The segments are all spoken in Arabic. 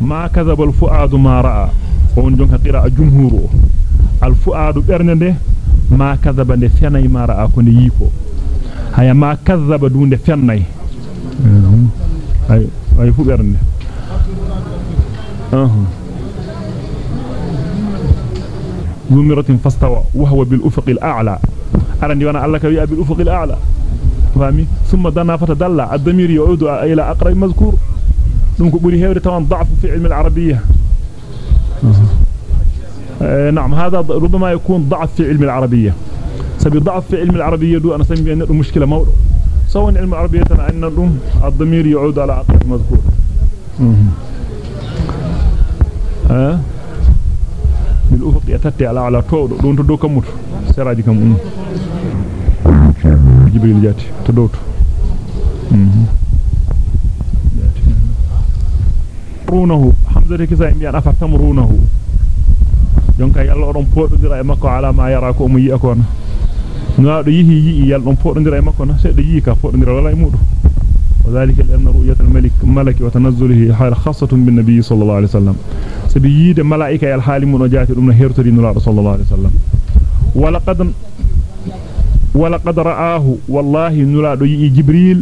ما كذب الفؤاد ما رأى. هون جونك قراءة جمهور. الفؤاد برنده ما كذب لفيني ما رأى كون ييكو. هيا ما كذب دون لفيني هيا هيا فؤاد ذو مرة فاستوى وهو بالأفق الأعلى. أرني وأنا ألك يا بالأفق الأعلى. فهمي ثم دنا فتدلى. الدمير يعود إلى أقرأ مذكور. دونك بوري هيوري طبعا ضعف في علم العربية. آه نعم هذا ربما يكون ضعف في علم العربية. سبي ضعف في علم العربية دو أنا سمي أنه مشكلة موضوع سواء علم العربية أن الضمير يعود على أقرب مذكور. ها؟ بالأفق يتتي على على تودو دون تدو كموت سراجي كم جبريل جاتي. تدوت رونه حمزة كسا إميان أفتم رونه jonka yalla odon pododira e makko ala ma yara ko mo yi akona ngaado yihi yi yalla don pododira e makko na seddo yi ka pododira wala e mudum وذلك لأن رؤية الملك ملك وتنزله حال خاصة بالنبي صلى الله عليه وسلم سبييد ملائكة الحال منجات أمنا هيرترين الله صلى الله عليه وسلم ولقد ولقد رآه والله نراد جبريل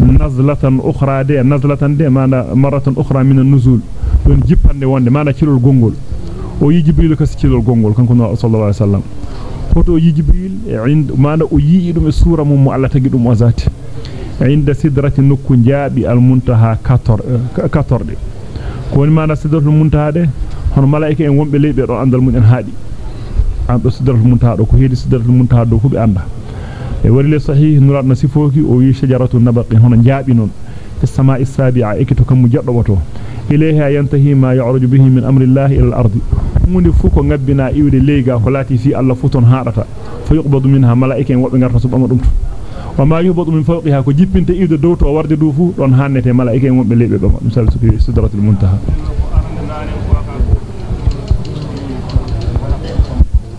نزلة أخرى دي نزلة دي مرة أخرى من النزول دون جيبان دي وان مانا كيلو الغنغول o yi jibril kasi kilol gongol kanko no sallallahu alaihi wasallam hoto yi jibril ind maana o yi dum e sura mum mo Allah tagi dum o zati inda sidrati nokku jaabi al muntaha 14 14 ko woni maana sidratul muntaha de hono malaika en wonbe leybe do andal mun en haadi an do sidratul muntaha do ko e le sahih nurad na sifoki o wi shajaratu nabaqi hono jaabi non fi samaa'i sabi'a ekito kam jaddo wato ilayha yantahi ma ya'ruju bihi min amri llahi ila al-ardi hunde fu ko ngabbina iwde leyga ko lati fi Allah futon haadata fa yuqbadu minha malaa'ika en wobbe ngarta subama dum wa ma yuqbadu min fawqiha ko jippinte iwde dow to warde dow fu don hannete malaa'ika en wobbe leybe bama dum sal suki sidratul muntaha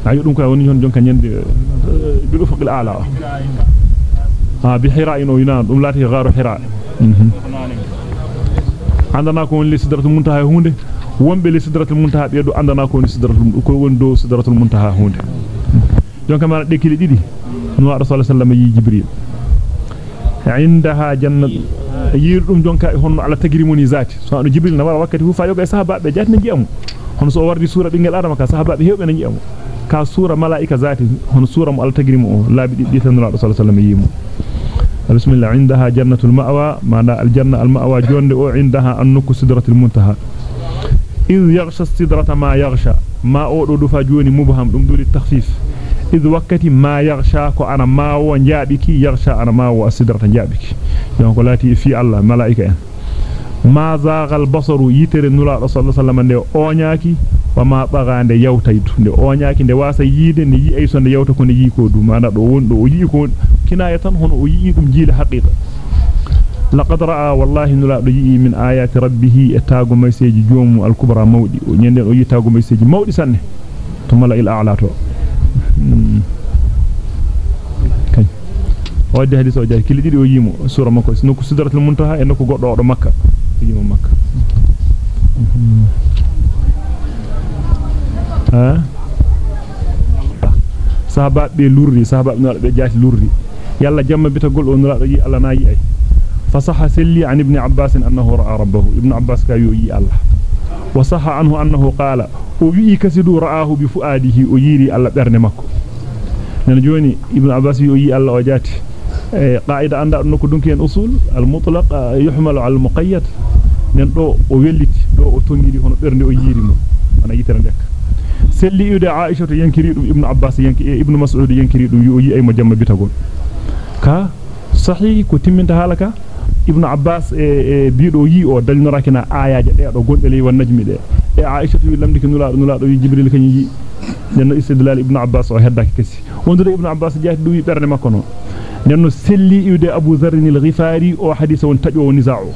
ayu dum ko woni hon jonka nyande bil ufuqil a'la ha bi hira ino yina dum lati gharu hira andana ko woni sidratul muntaha hunde wonbe li sidratul muntaha be do andana ko woni sidratul ko woni do sidratul muntaha hunde donc ma dekili didi no rasul sallallahu alaihi jibril indaha jannat yir dum jonka honno ala tagiri moni zati so anu jibril na wara wakkati fu fa yoga sahaba be jati na jiamu hono so wardi sura bingel adama ka sahaba be hewbe na jiamu ka sura malaika zati hono sura mo ala tagiri mo labi didi tan rasul sallallahu alaihi yimu بسم الله عندها جنة المأوى معنى الجنة المأوى جوند أو عندها النك سدرة المنتهى إذ يغشى السدرة ما يغشى ما أودو دفا جوني مبهم دم دول التخفيف إذ وقت ما يغشى كو أنا ما هو نجابك يغشى أنا ما هو السدرة نجابك يعني قلاتي في الله ملائكة ما زاغ البصر يتر نلا رسول الله صلى الله عليه وسلم أونياكي وما طغى nde yawtaydu nde oñaaki nde wasa yiide nde yi ay so nde yawta ko nde yi ko du mana do won do o yi ko kinaya tan hono o yi dum jiile haqiqa laqad raa wallahi nula do yi min ayati rabbih etaago mayseji joomu al-kubra mawdi o nyende o yitaago mayseji mawdi sanne to mala il a'la to kay wadde hadith o jaay kili didi o yimo sura makko nokku sidratul muntaha e nokku goddo do makka yimo makka ha sahaba be lurri sahaba be jaati lurri yalla jamma bitagol on raado yi alla na yi ay fasaha selli an ibn abbas annahu ra'a rabbahu ibn abbas ka yi alla wa saha anhu annahu qala o wi kasidu ra'ahu bi fuadihi o yiri alla berne makko nen joni ibn abbas wi o yi alla o jaati qaida anda nokko dunki en usul al mutlaq yuhmalu al muqayyad nen do o welliti do o tongiri hono bernde o yiri mo ana yitere ndek selli iwde aisha to yankiri dum ibnu abbas yanki e mas'ud yankiri dum yo yi ay mo jamma ka sahih ko timminta halaka ibnu abbas e e biido yi o dalnoraki na ayaje de do gonde wan najmi de e aisha to lamdi nula nula do jibril kany yi nenno istidlal ibnu abbas o heddaki kessi wondude ibnu abbas jaati du wi berne makko no nenno selli iwde abu zarrin al-ghifari o hadisa won tajo o niza'u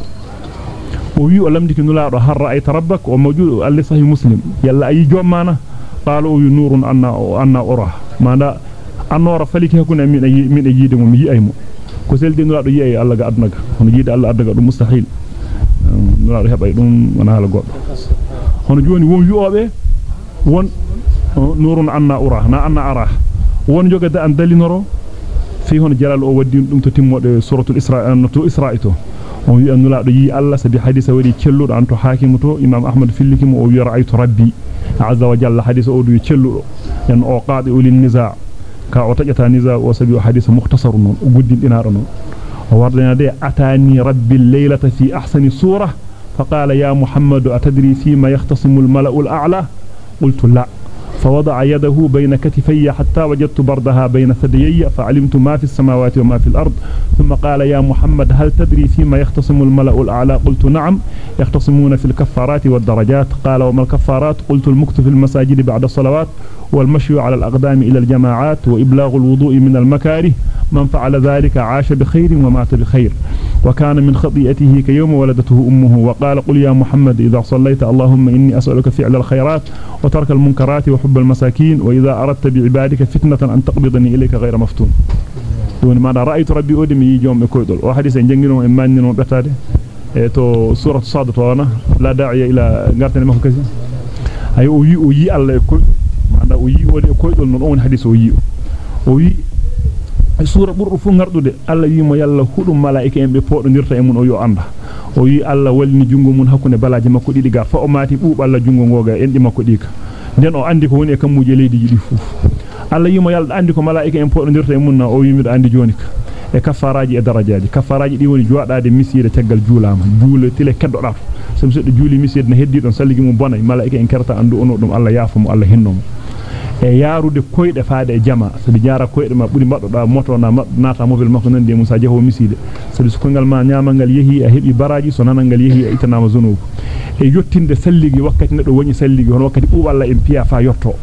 o wi o lamdi nula do har ra'ayta rabbak o mawjud al sahih muslim yalla ayi jommana قالوا نور أن أن أرى ما دا أنور فلك يكون من من يجيد من يأيم كسل دين رادو يأي الله قد نجا هم يجيد الله قد نجا مستحيل نرى هبا يدوم أنا هلا قد hono joni won wi'obe won nurun anna ura na anna ara won jogade an dalinoro fi hono jalal o waddi dum to timmode suratul isra to isra'i to on wi annula do yi alla sabi hadisa wadi celludo anto hakimu to imam ahmad fillikimo o wi ra'aytu rabbi azza wa jalla hadisa o du celludo en o qaadi ulil niza ka o tajata niza o sabi o hadisa mukhtasar non guddindinaado non o wardana de atani rabbi laylata fi ahsani surah فقال يا محمد أتدري فيما يختصم الملأ الأعلى قلت لا فوضع يده بين كتفي حتى وجدت بردها بين ثديي فعلمت ما في السماوات وما في الأرض. ثم قال يا محمد هل تدري فيما يختصم الملأ الأعلى؟ قلت نعم يختصمون في الكفارات والدرجات. قال وما الكفارات؟ قلت المكت في المساجد بعد الصلوات والمشي على الأقدام إلى الجماعات وإبلاغ الوضوء من المكاره. من فعل ذلك عاش بخير ومات بخير. وكان من خطيئته كيوم ولدته أمه وقال قل يا محمد إذا صليت اللهم إني أسألك فعل الخيرات وترك المنكرات وحب المساكين وإذا أردت بعبادك فتنة أن تقبضني إليك غير مفتون دون ما رأيت ربي أودم يجوم كويدل وحديث جنجنهم إمانين وبتاده to suratu sad to wana la da'iya ila gartane makko kasi ay o yi o yi Allah e koydol manda o yi woni e koydol non on hadith o yi o wi sura burdu fu ngardude Allah wi mo yalla hudum malaika en be podondirta e mun o yo anda o wi Allah walni jungo mun hakkunde balaji makko didi ga fa o mati buub Allah jungo ngoga en di makko dika den o andi ko woni e kamuje leydi jidi fu Allah wi mo yalla andi ko malaika en podondirta e mun na o wi mi andi joni ka e kafaraaji e darajaaji kafaraaji di woni jodaade misire taggal juulama juule tile keddoda sam seddo juuli misire na heddi don salligi mum bona malaika en kerta andu ono dum Allah yaafumo Allah hinnomo e yaarude koyde faade e jama sabi jaara koyde ma buri maddoda moto na nata mobile makko nande musa jeho miside sabi so kongal ma nyaamangal yehi a hebi baraji so nanangal yehi e itanama zunubu e yottinde salligi wakkati neddo woni salligi hono wakkati bu Allah en piya fa yotto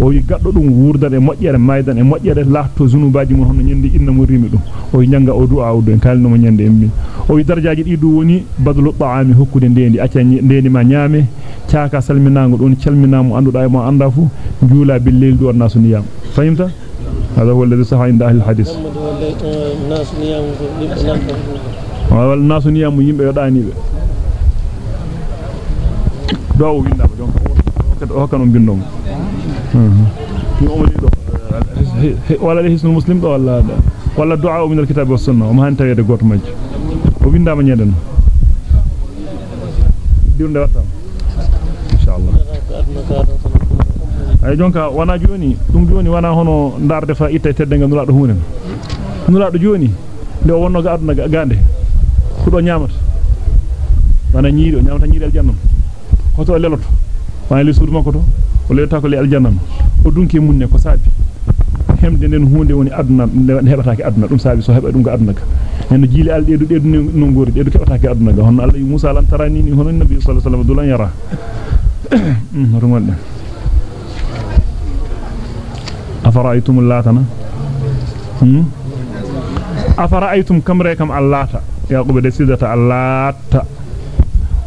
o wi gaddo dum wurdan e mojjere maydan e mojjere laatto zunubaji mun hono nyandi inna mo rimi dum o wi nyanga o du'a o do en kalno mo nyande emmi o wi darajaaji di du woni badlu ta'ami hokkude ndendi acca ndendi ma nyaame caaka salminaango don calminaamo anduda e mo anda fu juula bil leyl do nasu niyam fahimta هذا هو الذي صح عند أهل الحديث الناس نيام والناس نيام يمبه يداني be do winda ba donc o kan on hisnul muslim do wala wala du'a min alkitab was sunna o ma han tawede goto majji o windama nyeden diwnde watam inshallah ay jonka wana joni dum joni wana hono ndarde fa itta teddenga nulaado hunen nulaado joni nde wonno ga aduna gande kudo nyaamata wana nyiido nyaamata nyiide aljannam hoto leloto wana li suudu makko to o lelta ko le aljannam o dunki munne ko saabi hemde den hunde woni aduna hebataake aduna dum saabi so heba dum ga aduna ka en jiili al deedu deedu no ngori deedu kebataake aduna ga hono Allah Musa lan tarani ni hono nabi sallallahu alaihi wasallam dulan yara rumonde afara'aytum allatana hmm afara'aytum kam rekam allata yaqub de sidata allata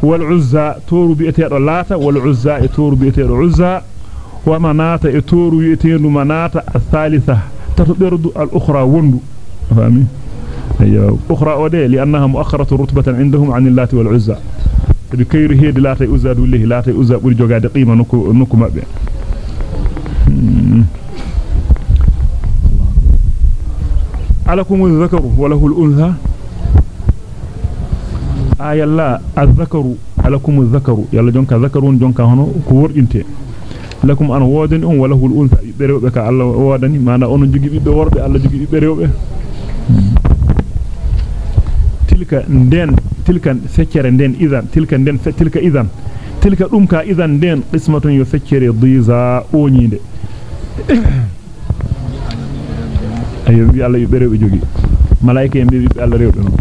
wal uzza toru bi'etedo lata wal uzza e toru bi'etedo uzza ومناتا إتورو يتينو مناتا الثالثة تتبردو الأخرى وندو. فهمي أيوة. أخرى ودي لأنها مؤخرة رتبة عندهم عن اللات والعزة بكير هي دي لاتي أزا دوليه لاتي أزا بولي جوغا دي قيمة نكو, نكو مأبين عليكم الذكر وله الأنثى؟ آي الله الذكر عليكم الذكر؟ يلا جونك ذكرون جونك هنا كور انتين lakum an wodani on wala hul unsa bibbe rewbe ka Allah wodani mana onon jogi bibbe worbe Allah jogi bibbe rewbe tilka den tilka feccere den idan tilka den tilka idan tilka dum ka idan den qismatun yo feccere dhiza onyinde ayo bi Allah bibbe rewbe jogi malaika en bibbe Allah rewbe non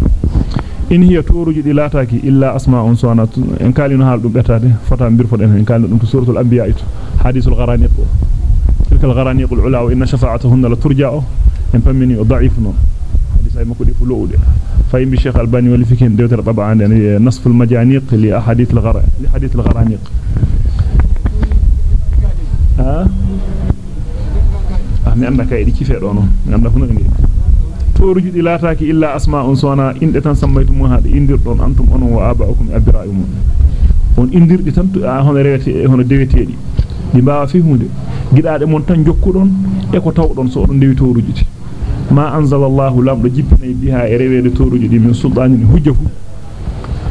in hiya turuji di lataki illa asma'un sunat en kalino hal dum betade fota birfoden en kalino dum to suratul anbiya ito حديث الغرانيق. تلك الغرانيق العلا وإن شفاعتهن لترجع. إن فمني وضعيفن حديث أي مكودي فلؤول فإن بالشيخ الباني والفكين ديوتر طبعا يعني نصف المجانيق لأحاديث الغر... لحديث الغرانيق. ها؟ من عندك أيدي كيف يرونه من عندك هنا غني تورج إلى تاك إلا أسماء صنا إن أتن سميتم إن درون أنتم أنو وأبعكم أبرائكم وإن درتم آه، هنا رجعت هنا دقيتي di baawa fi hunde gidaade mon tan jokkudon e ko tawdon so don dewi toruji ma anzalallahu lamdo jippinay biha e rewede toruji di min sultanin hujjafu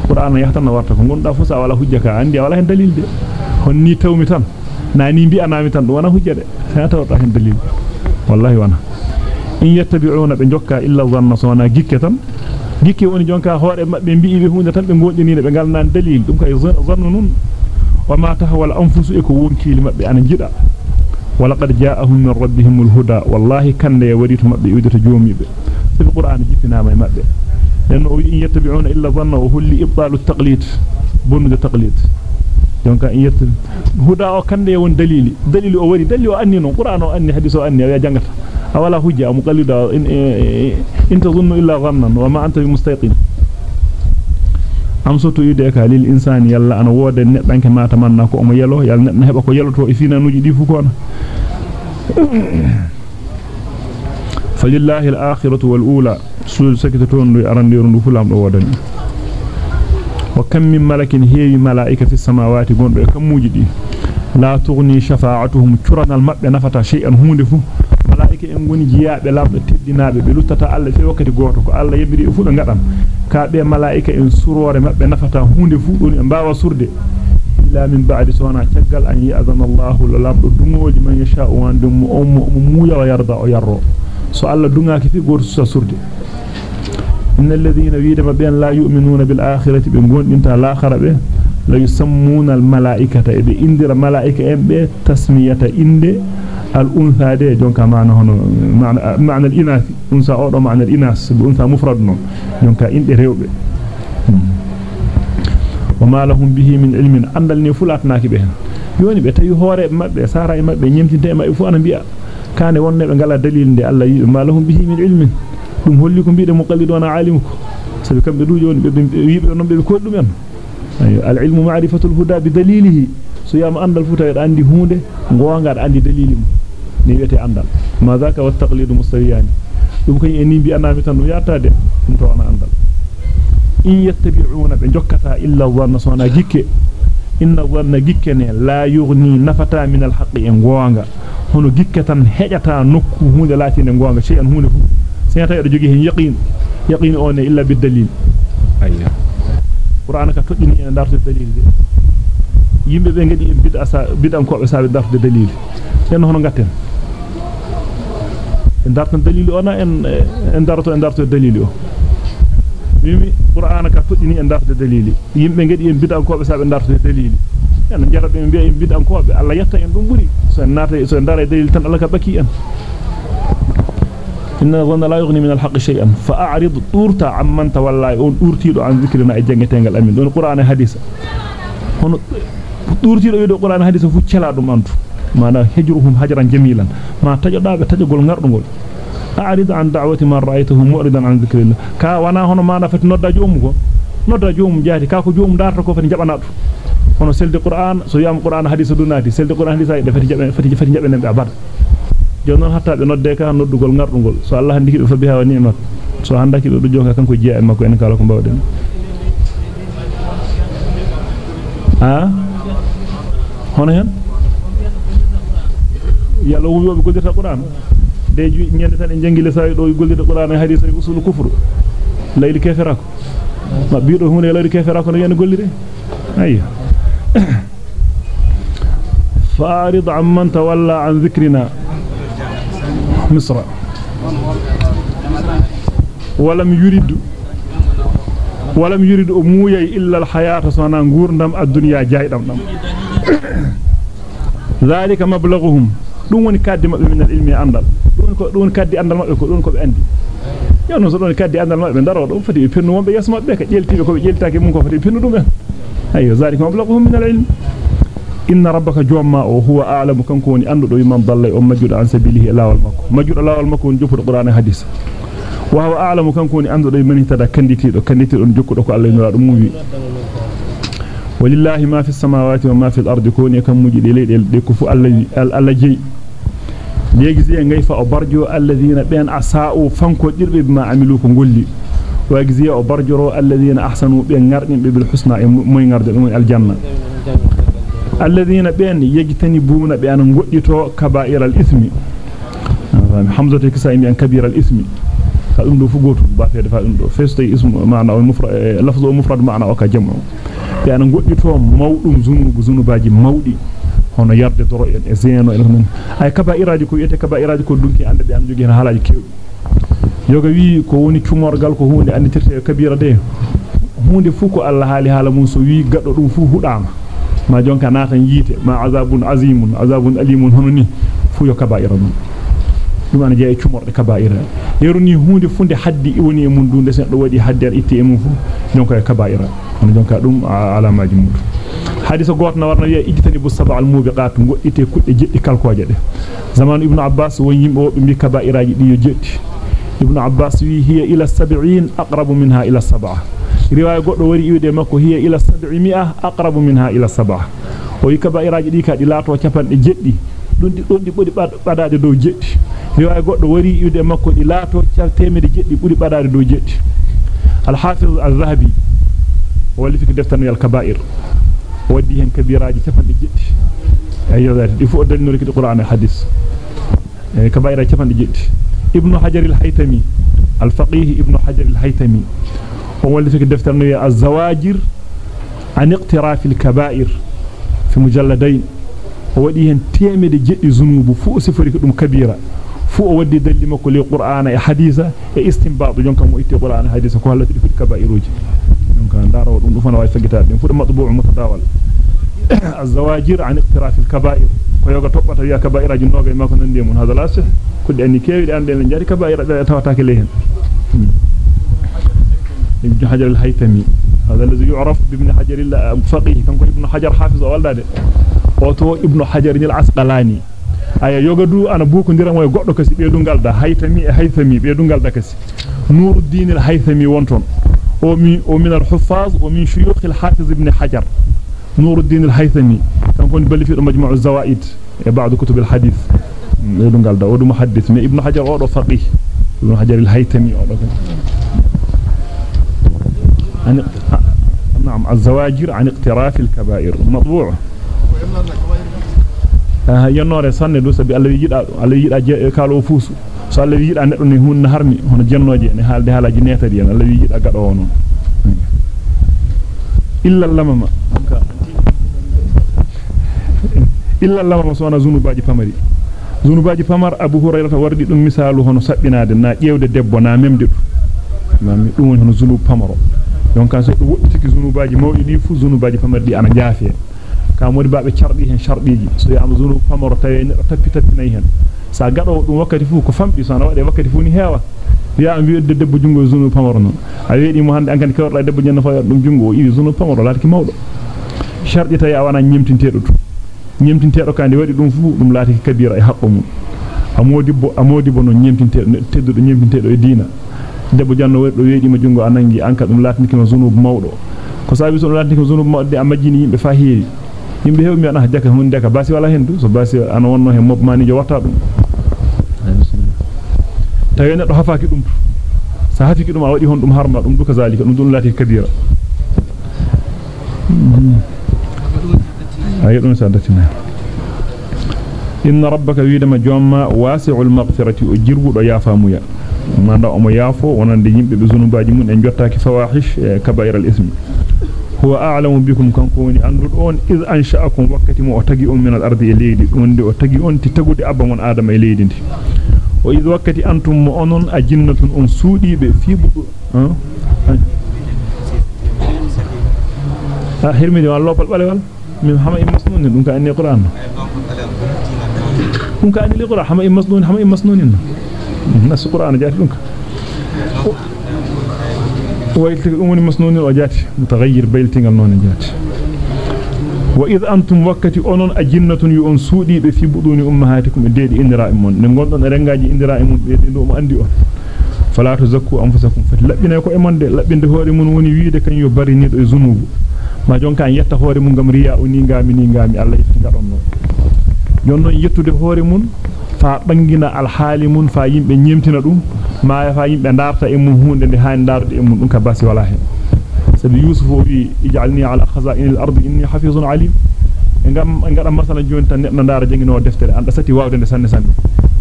qur'an yahtanna warta ko gonda fu sa wala hujjaka andi wala hen dalil de honni tawmi tan nani bi anami tan wana hujjade sa tawta hen dalil wallahi wana in yattabi'una be jokka illa dhanna sona gikke tan gikke woni jonka hoore mabbe mbi'i be hunde tan be godini be galnan dalil dum kay zannu nun وما تهوى الأنفس إكو ونكيل مبي أنا جدا. ولقد جاءهم من ربهم الهدى. والله كان يوريتهم مبي يودة جومي بي في القرآن جفنا ما يمبي لأنه إن يتبعون إلا ظن وهل إبطال التقليد. بن التقليد دونك إن يتبع هدى وكان يوان دليل. دليل أوري دليل أنينو قرآن أني حديث أني يا جنغة أولا هجة مقلدة. إن, تظن إلا ظن وما أنت بمستيقين am soto yude ka lil insani yalla ana wode neddanke mata manna ko omo yelo yalla nedna heba ko yeloto e finanuji di fu kona falillahi al-akhiratu wal-ula sul sakitaton do arandiru ndu fulam do wodani wa kam min malakin heewi malaika fi samawati gondo e kamuji di la tughni shafa'atuhum churanal mabbe nafata shay'an hunde fu malaika en goni jiyaabe lambe teddinaabe be luttata alla fe wakkati goto ko alla yebiri fu be ngadam ka be malaika en surore mabbe nafata hunde fu doni e baawa surde illa min ba'di sona tagal an ya'zana Allahu lamdo dungoji man yasha wa dum ummu muuya wa yarda o yarro so alla dungaaki fi goto sa surde innal ladhina yidama bi an la yu'minuna bil akhirati be gondinta l'akhara be la yusammuna al malaikata e be indira malaika en الأنثى ده جونكا معنى هنا معنى معنى الإناث. أنثى أو معنى الإناث بأنثى مفرد نون. جونكا إن إريوب وما لهم به من علم. أن النفلات ناكبه يوني بتي هوري ما بسارة ما بنيمتين ما يفو أنا بيا. كان يوني بنقال دليل ده الله ما لهم به من علم. هم هلكم بيد مقلد وأنا عالمك سبكم بدو يوني بيبي أيوة. العلم معرفة الهدى بدليله. سيام أن الفتاة عندي هوند غوانغار عندي دليلهم ni wete andal ma zaka wa taqlidu mustawiyani dum kany en bi anami tan dum yattade dum to wana andal in yattabi'una be jokkata illa dhanna sona gikke inna dhanna gikke ne la yughni nafata min al haqqi en gonga hono gikke tan hejata nokku hunde latine gonga shay'an hunde fu seyata edo jogi hen yaqin yaqin on illa bid dalil ayya qur'an ka toddini en darto dalil de yimbe be ngadi en bid'a bid'an ko be sabe darto dalil sen hono gatten en darto dalil ona en en darto en darto dalil o mimi qur'ana ka fuddini en darto dalili yimbe ngadi en bid'an ko be sabe darto dalili en jarabe en bi'a en bid'an ko be Allah yetta en dum buri so en nata so en dara dalil tan Allah ka baki en إن ظن لا يغني من الحق شيئا فأعرض طورتا عمن تولى أن أورتيدو عن ذكرنا إجنجتين الأمين دون القرآن حديث هنا ɗurtido wido qur'an hadith fu cela dum antu mana hijruhum hajran jamilan ma tajodabe tajogol ngardugol a'rid an da'wati man ra'aytuhu mu'ridan an dhikrillah ka wana hono mana fati nodda joomu ko nodda joomu jaati ka ko joomu darta ko fati jabana du hono selde qur'an so yam qur'an hadith dunati selde qur'an hadith ay fati jabe fati fati jabe nembe abad jonnon hatta be nodde ka noddugol ngardugol so allah handi be fa biha wa ni'mat so handaki do jonka kanko jiya e makko en kala ko bawden ha hono hen yalla wuyobe gollirta qur'an de nyande tan en jangile sawi do gollirta qur'an e hadith e usul kufru layli kefera ko ma biido hunde layli kefera ko no yen gollire ayya فأعرض عمن تولى عن ذكرنا مصر ولم يرد ولم يرد أمويا إلا الحياة صنع غورندم الدنيا جايدم دم ذلك مبلغهم dum woni kaddi mabbe min al-ilmi andal dum ko dum kaddi andal mabbe ko dum ko be andi yano so don kaddi andal mabbe daro dum fati pennu wonbe yes mabbe ka jeltibe ko be jeltaake mun ko fati pennu dum en ayo zalika mablaghum min al-ilm inna rabbaka jomma o huwa a'lamu kanko woni andudo man dalla o majjudo an sabilihi lawal makko majjudo lawal makko woni joppudo qur'an e hadith wa huwa a'lamu kanko woni andudo man tada kanditido kanditido jokkudo ko Allah no dum muwi walillahi ma fi samawati wa ma fi al-ardi koni kam muji de leedel de ko fu Allah Allah jeyi barjo alladhina ben asa'u fanko dirbe bima amilu ko golli واجزي أو برجرو الذين احسنوا بنغردين بالحسنى موي غرد موي الجنه الذين بين يجتنبون بان غديتو كبائر الاثم حمزه كسائم ان كبير الاثم فدum do fu goto bafede fa dum do festay ismu maana o mufrad lafzu mufrad maana o ka jamu be en e zeno en non ay kaba'iraji ko yete kaba'iraji ko dunki ande be an jogi halaji kewdi yoga wi ko woni cumorgal ko hunde anditirte kabira de hunde fu ko Allah haali hala mun so wi gaddo dum fu hudama ma jonka natan yite ma azabun azimun azabun alimun hono ni fu yo kaba'ira dum dum ana jeey cumorde kaba'ira yeruni hunde funde haddi woni e mun dunde sen do wadi haddi ar itti e mun fu jonka kaba'ira hono jonka dum alamaji mudu hadisa goto na warna wiya ijtani bu sab'a al mubiqat goddite kudde jeddi kalkoje de zaman ibnu abbas won yimbe wo be bi kaba'iraji di yo jeddi ibnu abbas wi hiya ila 70 aqrabu minha ila sab'a riwaya goddo wari iwde makko hiya ila 700 aqrabu minha ila sab'a o yi kaba'iraji di kadi lato capande jeddi don di don di bodi badade dow jeddi riwaya goddo wari iwde makko di lato temede jeddi budi badade dow jeddi al hafiz az-zahabi wali fi deftanu al kaba'ir ودي هن كبيراجي تفند جدي ايو ذات دي فو دلنو ركي القران الحديث كبائر تفند جدي ابن حجر الحيتمي الفقيه ابن حجر الحيتمي هو اللي في دفتر الزواجر عن اقتراف الكبائر في مجلدين ودي هن تيمد جدي ذنوب فو سفري دم كبيره فو ودي دلي مكو لي قران اي حديثه اي استنباط جونكم مو ايتي قران حديثه كو هلاتي في الكبائروجي دونك دارو دum fana way fagitaade dum fu matbu' mutadawal الزواجر عن اقتراف الكبائر yoga tobbata wi'a kaba'iraji noga ma ko nande mun hada lasih kudde anni kewi ande en jari kaba'ira da tawataake lehen ابن حجر الهيثمي هذا الذي يعرف بابن حجر الفقيه كان ابن حجر حافظ oto ibn hajar ni al-asqalani aya yoga du ana buko ndiram way goddo kasi be dungal da haythami e haythami be dungal da kasi. Nuruddin al-haythami wonton ومن ومن الحفاظ ومن شيوخ الحافظ ابن حجر نور الدين الهيثمي كان كون بل في مجموع الزوائد بعض كتب الحديث يدون قال ده ودو محدث من ابن حجر أو فقيه ابن حجر الهيثمي أو عن نعم الزواجر عن اقتراف الكبائر مطبوع آه ينore sanne do sabi Allah yida Allah yida kalo fusu so Allah yida neddo ne hunna harmi hono jennoje ne haalde halaji netari en Allah yida gado wonon illa lamama illa lamama sona zunubaji pamari zunubaji pamar abu hurairah wardi dum misalu hono sabbinaade na ƴewde debbo na memde dum mami dum woni hono zunub pamaro donc so wodditiki zunubaji mawdi di fu zunubaji pamardi ana jaafe ka modi baabe cardi hen shardiji so yaama zunub pamaro tawe ne tappi tappinay hen sa gado dum wakkati fu ko fambi so na wade wakkati fu ni heewa ya am wi'de debbo jungo zunub pamaro non a weedi mo hande an kan kawrda debbo jenna fa dum jungo iwi zunub pamaro laati mawdo shardi tay a wana nyemtintedo dum nyemtintedo kandi wadi dum fu dum laati kabira e habbo mum amodibo amodibo non nyemtintedo teddudo nyemtintedo e diina debbo janno wadi do weedi ma jungo anangi anka dum laatniki ma zunub mawdo ko sabi so laatniki ma zunub mawdo a majjini yimbe fa heewi yimbe heewi ana deka hunde ka basi wala hen du so basi ana wonno hen mob mani jo watta dum tawi neddo hafaaki dum sa hafiki dum a wadi hon dum harma dum duka zalika dum dum laati kabira ay dum sadatina inna rabbaka widama jomma wasi'ul maghfirati o jirbudo yafamuya manda o mo yafo wonande yimbe be zunubaji mun en jottaaki fawahish kaba'ir al-ismi e leydi wonde o tagi on ti tagude abba mon adama e leydi ndi o iz wakati antum mo onon ajinnatun on suudibe fi budu ha hirmidi wal lopal balewal min hama im masnun dum ka anni qur'an dum ka anni qur'an hama im masnun hama im masnun nas qur'an jaati dum ka ويلتك أمني مسنون وجات متغير بيلتنغ النون جات وإذ أنتم وقت أنون أجنة يؤن سودي في بطون أمهاتكم ديد إندراء من نقول أن رنجاجي إندراء من بيد أم أندي فلا تزكوا أنفسكم. فتلبنا يكو إمان دي. لبين دي هوري من وني ويد كان يباري نيد زنوب. ما جون كان يتا من غم رياء نيغامي الله يفتنغ أمنا جون يتو من fa bangina al hali mun fa yimbe nyemtina dum ma fa yimbe darta e mun hunde de haani darde e mun dum ka basi wala hen sabi yusuf wi ij'alni ala khaza'in al-ard inni hafizun alim ngam ngada masala joni tan neddo ndara jangino deftere anda sati wawde de sanne sanne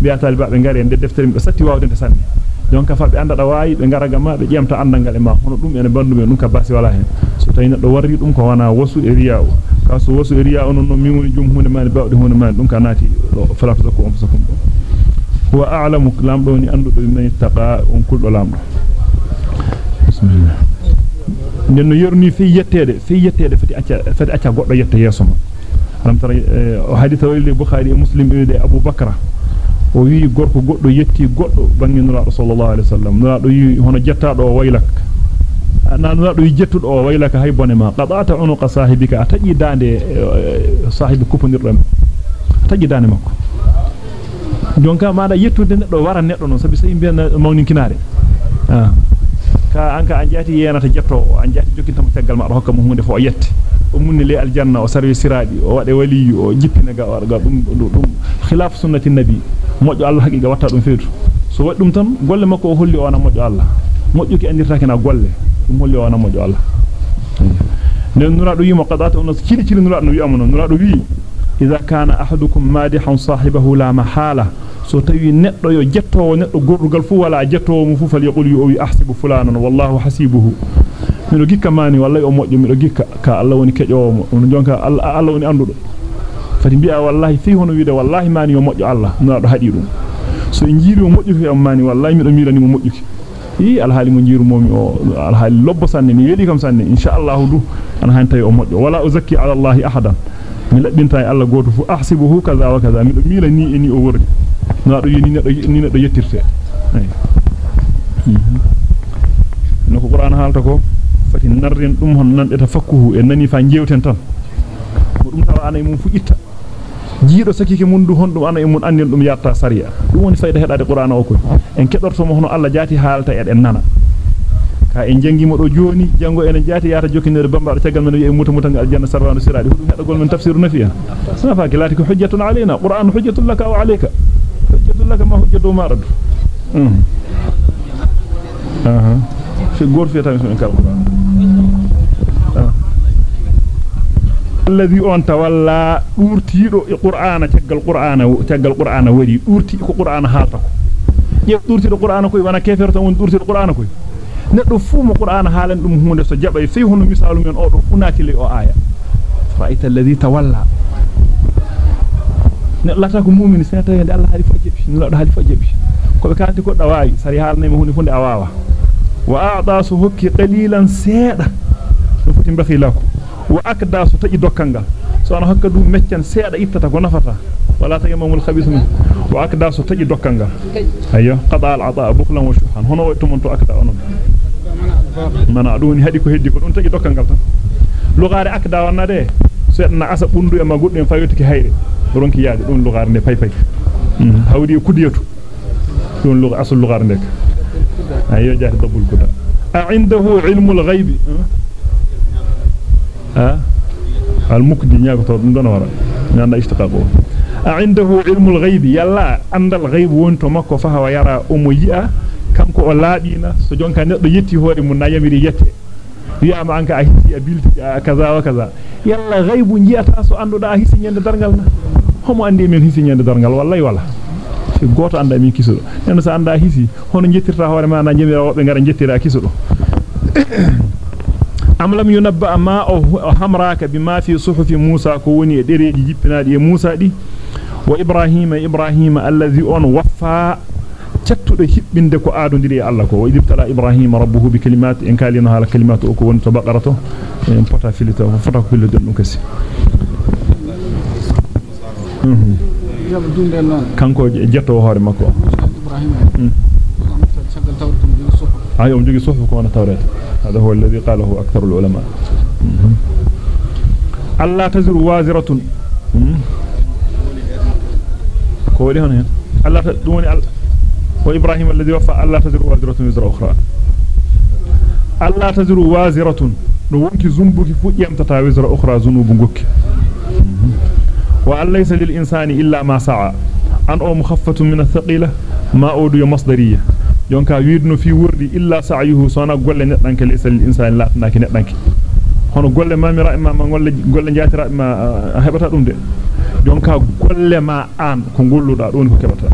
biya talibabe ngari en de deftere be sati wawde de sanne donc fa be anda da wayi be ngara gamma be jemta andal e ma hono dum ene bandu be dum ka basi wala hen so tay neddo warri dum ko wana wasu e riya o ka so wasu e riya onon no mi woni jum hunde mani bawde hunde mani dum ka nati a'lamu lamdo ni andu be men taqa on kuldo lamdo bismillah nenno yorni fi yettede fi yettede fati acca fati acca goddo yetta yeso ma ram tara o hadith wali bukhari e muslim e abu bakra o wi gorko goddo yetti goddo banginura sallallahu alaihi wasallam nura do yi hono jettaado o waylak nanu do jettudo o waylaka hay bone ma qadata unuqa sahibika ataji dande sahibi kupondirdam ataji dande makko jonka maada yettude neddo wara neddo non sabi sai mbiya mawnin kinare ah ka anka an jati yenata jetto an jati jokkintamo teggal ma hokka mo hunde fo o yetti o munni le aljanna o sarwi siradi o wade wali o jippina ga warga dum dum khilaf sunnati nabi mojo Allah haqiqa watta dum feetu so wadi dum tan golle makko o holli ona mojo Allah mojuki andirtaake na golle dum holli ona mojo Allah nen nura do yimo qadata on cili cili nura no wi amono nura do wi idha kana ahadukum madihan sahibahu la mahala so tawi neddo yo jettowo neddo gordugal fu wala jettowo mu fu fal yaqul yu wi ahsibu fulanan wallahu hasibuhu mido gikka mani wallahi o mojjo mido gikka ka Allah woni kejowo on jonka Allah Allah woni andudo fati bi'a wallahi fi hono wiide wallahi mani yo mojjo Allah no do hadi dum so o mojjo fi amani wallahi mido mirani mo mojjuki yi alhaali mo jiiru momi o alhaali lobbo sanne mi wedi kam sanne inshallah du an han tawi o mojjo wala uzakki ala Allah ahadan mi labbinta e Allah goto fu ahsibuhu kaza wa kaza mido mirani eni o wordi no do yini neddo ni neddo yettirte no ko qur'an halta ko fati narren dum hon nan eta fakkuhu e nani fa jewten tan mo dum tawa ana mum fu itta jiido sakike mun du hon dum ana e mun andin dum yatta sariya dum woni fayda hedade qur'ana o ko en kedorto mo hono alla jati halta eden nana ka en jangi mo do joni jango en jati yata jokinere bamba tagal men wi e muta muta ngal janna sarwanu siradi dum heda gol men tafsiru nafiya sana fa kilati ko hujjatun alaina qur'an hujjatun laka wa alayka hujjatun laka ma hujjatu ma radu aha fi gor fi tan en kal qur'an الذي أنت ولا أرتيرو القرآن تجعل القرآن تجعل القرآن ودي أرتي القرآن هاتك يا أرتي القرآن كوي وأنا كيف رتون أرتي القرآن كوي neddo fu mo qur'an halan dum hunde so jabay fi hono misalu men o do funati le o aya ra'aita alladhi tawalla ne lata ko mu'min seta yande Allah hali fajebi ne lado hali fajebi ko be kanti ko dawayi sari halne mo hunde funde awawa wa a'ta su hokki qalilan seeda no foti bakhilako wa akda su taji dokkangal so ana hokka dum meccen seeda ittata ko nafata ولا تيمم الخبيث منه. وأكدا ستجد دكانك. أيها قضاء العطاء بخلا وشوحا هنا وقتم أنتو أكدا أنا منع دوني هديكو هديكو أنتو تجد دكانك لغاري أكدا وأنا دي. سيئتنا أسا قندو يما قد ينفايوتك هيري برونك يادي. دون لغاري ني باي باي هاوري كديتو دون لغ... أسا لغاري نيك أيها جاهد دبول كده أعنده علم الغيب. ها؟ المكدي نياكو تودن دون ورا نانا اشتقاقو عنده علم الغيب يلا عند الغيب وونتو مكو فهو يرى ام يئا kanko o laabina so jonka neddo yetti hoore mun na yamiri yette wi'ama anka a hisi a bilti a kaza wa kaza yalla ghaibu jiata so anduda a hisi nyande dargal na homo andi men hisi nyande dargal wallahi wala fi goto anda min kisudo neno sa anda hisi hono jettirta hoore ma na jamira wobbe ngara jettira kisudo am lam yunabba ma o hamraka bima fi suhufi Musa ko woni e dereji jippinaadi e Musa di وإبراهيم إبراهيم الذي أن وفى تكتب هبن دكو آدو دلي الله كو وإذ إبراهيم ربه بكلمات إن كان لنا هالا كلمات أكو ونطو بقرته إن بطا فلتا وفرق كل دل نكسي كان كو جتو هاري مكو إبراهيم أيوم جي صحف كوانا توريت هذا هو الذي قاله أكثر العلماء الله تزر وازرة مم. هذا هو الذي قاله أكثر العلماء ألا تزر وازرة كولي هنا ألا تدوني وإبراهيم الذي وفى ألا تزر وازرة وزر أخرى. ألا تزر وازرة. نوانك زنبك فؤيام تتا وزر أخرى زنوب وأن ليس للإنسان إلا ما سعى. أن أو مخفة من الثقيلة ما أودي مصدرية. jonka wiidno fi wurdi illa sa'yuhu sona golle neddanke lesal insani latnaki neddanke hono golle mamira imma ma golle golle jaatira imma hebata dum de jonka golle ma an ko golluda don ko kebata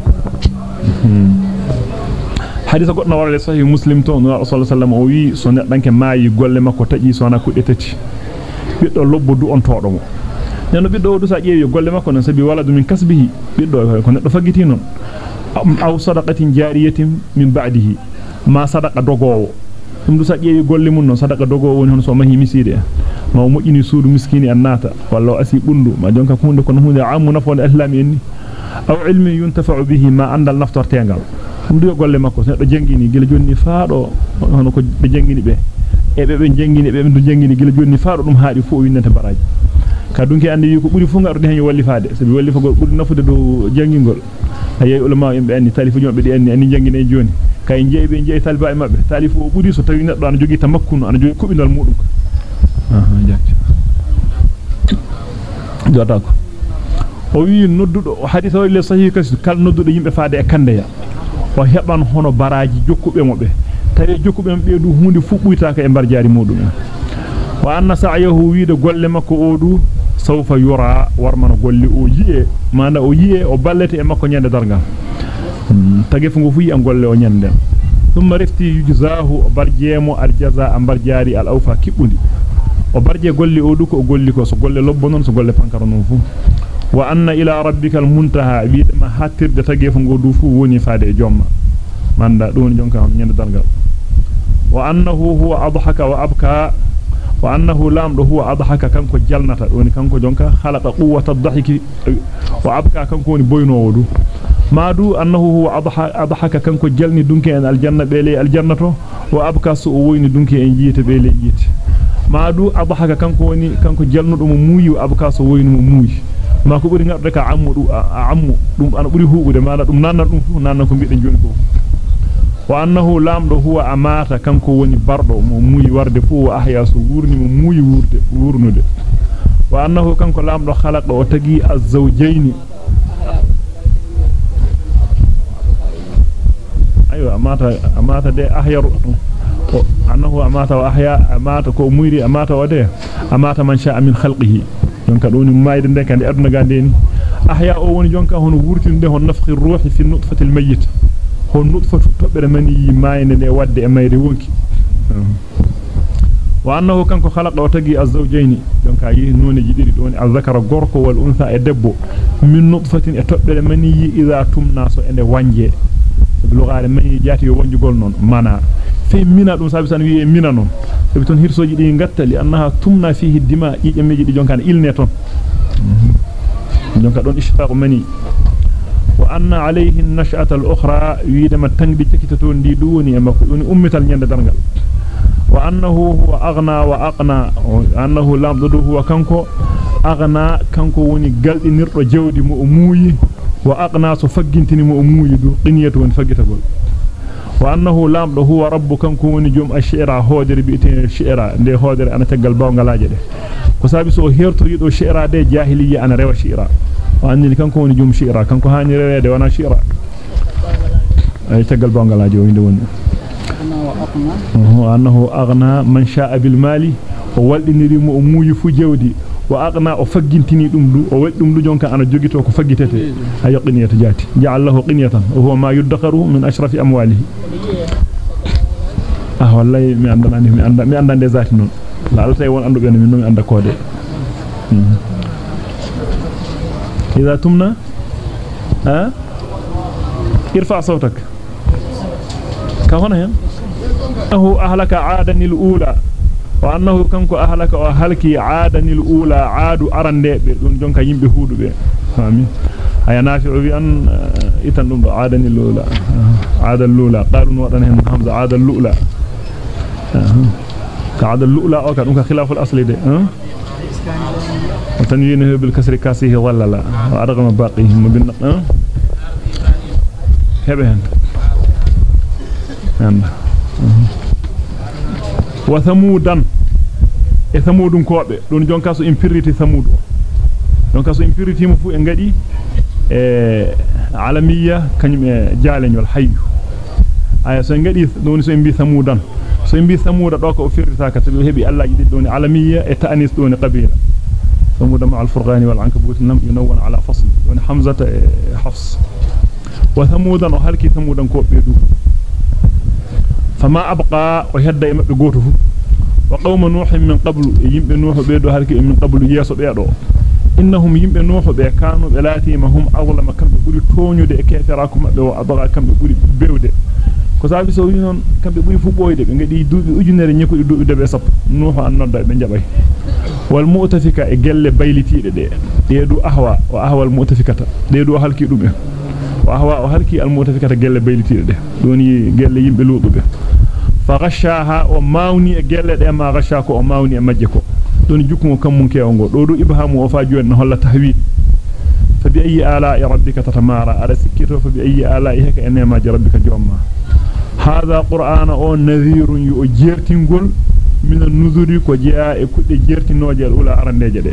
hadisa goddo warale sahih muslim to no rasul sallallahu o wi so neddanke maayi golle makko taji sona kudde tati biddo lobbo du on todo mo neno biddo du sa jeewi golle makko non sabi wala dum min kasbihi biddo ko neddo fagiti non aw sadaqatin jariyatin min ba'dihi ma sadaqa dogowo dum du sa jeewi golle mun non sadaqa dogowo woni hon so mahi miside ma o mojjini suudu miskini annata walla asi bundu ma jonka hunde kono hunde amu nafonde islami enni aw ilmi yuntafa'u bihi ma andal naftortengal dum du golle makko neddo jangini gila jonni faado hono ko be jangini be e be be jangini be be jangini gila jonni faado dum haadi fu o winnata baraji ka dunki andi ko buri fu ngarde hen wallifaade sabi wallifagol buri nafude do jangingol ayay ulama en be anni talifu jombe di anni anni jangine joni kay jeebe jeey taliba e mabbe talifu o buri so tawi neddo ana jogi tamakkunu ana jogi kubinal mudum aha jakki jota ko o wi noddudo hadith o le sahih kas kal noddudo yimbe faade e kandeya o heban hono baraji jokkube mo be tawi jokkube be du hunde fu buytaaka e barjaari mudum wa anna sa'yahu wiide golle makko o du sawfa yura warmana golle o yi'e mana o yi'e o ballete e makko nyande dargal tage fu ngo fu yi an golle o nyande thumma rifti yujzahu barjemo aljaza am barjari al awfa kibbundi o barje golle o du ko golli ko so golle lobbo non so golle pankaro non fu wa anna ila rabbikal muntaha wiidema hattirde tage fu ngo du fu woni faade e jomma manda don jonka on nyande dargal wa annahu huwa adhaka wa abka wa annahu lamdo huwa adhaka kanko jalnata woni kanko jonka khalaqa quwwata ad-dhahiki wa abka kanko woni boynowo du madu annahu huwa adha adhaka kanko jalni dunki en aljanna bele aljannato wa abka su woyni dunki en yite bele yite madu adhaka kanko woni kanko jalnudo mo muuyi abka su woyni mo muuyi ma ko buri ngarde ka ammu du ammu dum ana buri huubude mala dum nanna dum fu nanna ko bidde joni ko wa annahu lamdo huwa amata kanko woni bardo mo muuyi warde fu ahya su wurni mo muuyi wurde wurnude wa annahu kanko lamdo khalaqa o tagi az-zawjayn aywa amata amata de ahyaru أنه أمات وأحيا أمات كو أمات وده أمات من شاء من خلقه. جنكا دوني مايد ديك عند أبنى قانديني أحيا أول جنكا هون غورت ده هون نفخ الروح في النطفة الميت. هون نطفة تطبر مني ماين اللي ودي أميري ونكي وأنه كان خلق وتجي الزوجين. جنكا يه نوني جديد دوني. الذكر غورك والأنثى يدبو من نطفة تطبر مني إذا تم ناسو عند وانجي. بلغة مني جاتي وانجي قول نون. في منا دون سابسا نيي منا نون ابتون هيرسوجي دي غاتا لي انها تمنا فيه الدماء يجمي دي جونكان ايل نيتون جونكا دون اشفاق مني وان عليه النشاه الاخرى ويدما تانبي تكيتون دي دوني امكو دون اميتال نيند دارغال وانه هو اغنى واقنى انه لامدو هو كانكو اغنى كانكو وني غالدينيردو جاودي مو موي واقنى سو فغينتيني مو موي دو قنيتو فغيتا وأنه لام له هو ربكم كون جم الشعراء هادر بيتين الشعراء ده هادر أنا تقل بانغ لاجده كسابي سو هير تريد الشعراء ده جاهلية أنا روا شعراء وأني اللي كان كون جم شعراء كان كهاني روا ده وأنا شعراء أي تقل بانغ لاجده وين دون أنه أغنى من شاء بالمال. هو اللي نريم أمو يفوجودي sha'a bil mali o waldiniri mo muuyi fu jewdi wa aqna o faggintini dum du o waddi dum du jonka ana jogito ko faggitete ayo qiniyata jati ja'alahu qiniyatan wa huwa ma yuddakharu min ashrafi amwalihi ah wallahi mi andana mi anda mi andande zati non la alta won andu be min non mi anda وأنه كان كأهلك وأهلك عادا الأولى عاد أرن ذي بدون جنك يمبي هود به آمين. أي نافع في أن إتنم آه، عاد الأولى. آه، عاد الأولى. قالوا نوطن هم حمزة عاد الأولى. آه، كعاد الأولى أو كان خلاف الأصل ذي وتنجينه بالكسر كاسيه ظل لا وأرغم باقيهم بالنقل هبهن. Yeah. وثمودن ثمودن كوبه دون جونكا سو امبيريتي ثمود دونكا سو امبيريتي مو فو انغادي ا عالميه كنم جالنيو الحي اي سو انغادي دون سو امبي ثمودان سو امبي ثمود دوكو فيرتا كتبو هبي الله يدي دون عالميه اتانيس دون قبيله ثمود مع الفرغان والعنكبوت لم ينون على فصل دون حمزه حفص وثمودن وهلكي ثمودن كوبه فما أبقى وهدى ما بقوته. وقوم نوح من قبل يمب نوح بيدو هالك من قبل ياسو بيدو إنهم يمب نوح بيكانوا بلاتي ما هم أولا ما كان بقولي تونيو دي كيفراكم بيو أبغى كان بقولي بيو دي كسابي سوينون كان بقولي فوقوي دي بيو دي دي أجنري نيكو دي دي دي بيساب نوح أنو دي من جبي والمؤتفكة إجل بيلتي دي دي. دي دي أهوى. وأهوى المؤتفكة. دي دي هالك دي ahwa o halki al mu'tafikata gelle baylitiide de doni gelle yimbe luudube faghashaha o mawni e gelle de ma ghasha ko o mawni e majje ko don jukmo kam mun kewngo do do ibhamu o fa joni holla tahwid fa bi ayi ala rabbika tatamara ala sikito fa bi ayi ala heka enema rabbika jomma hada qur'ana o nadhirun yu jertingol min an-nuzuri ko jaa e kudde jertinoje ula arandeje de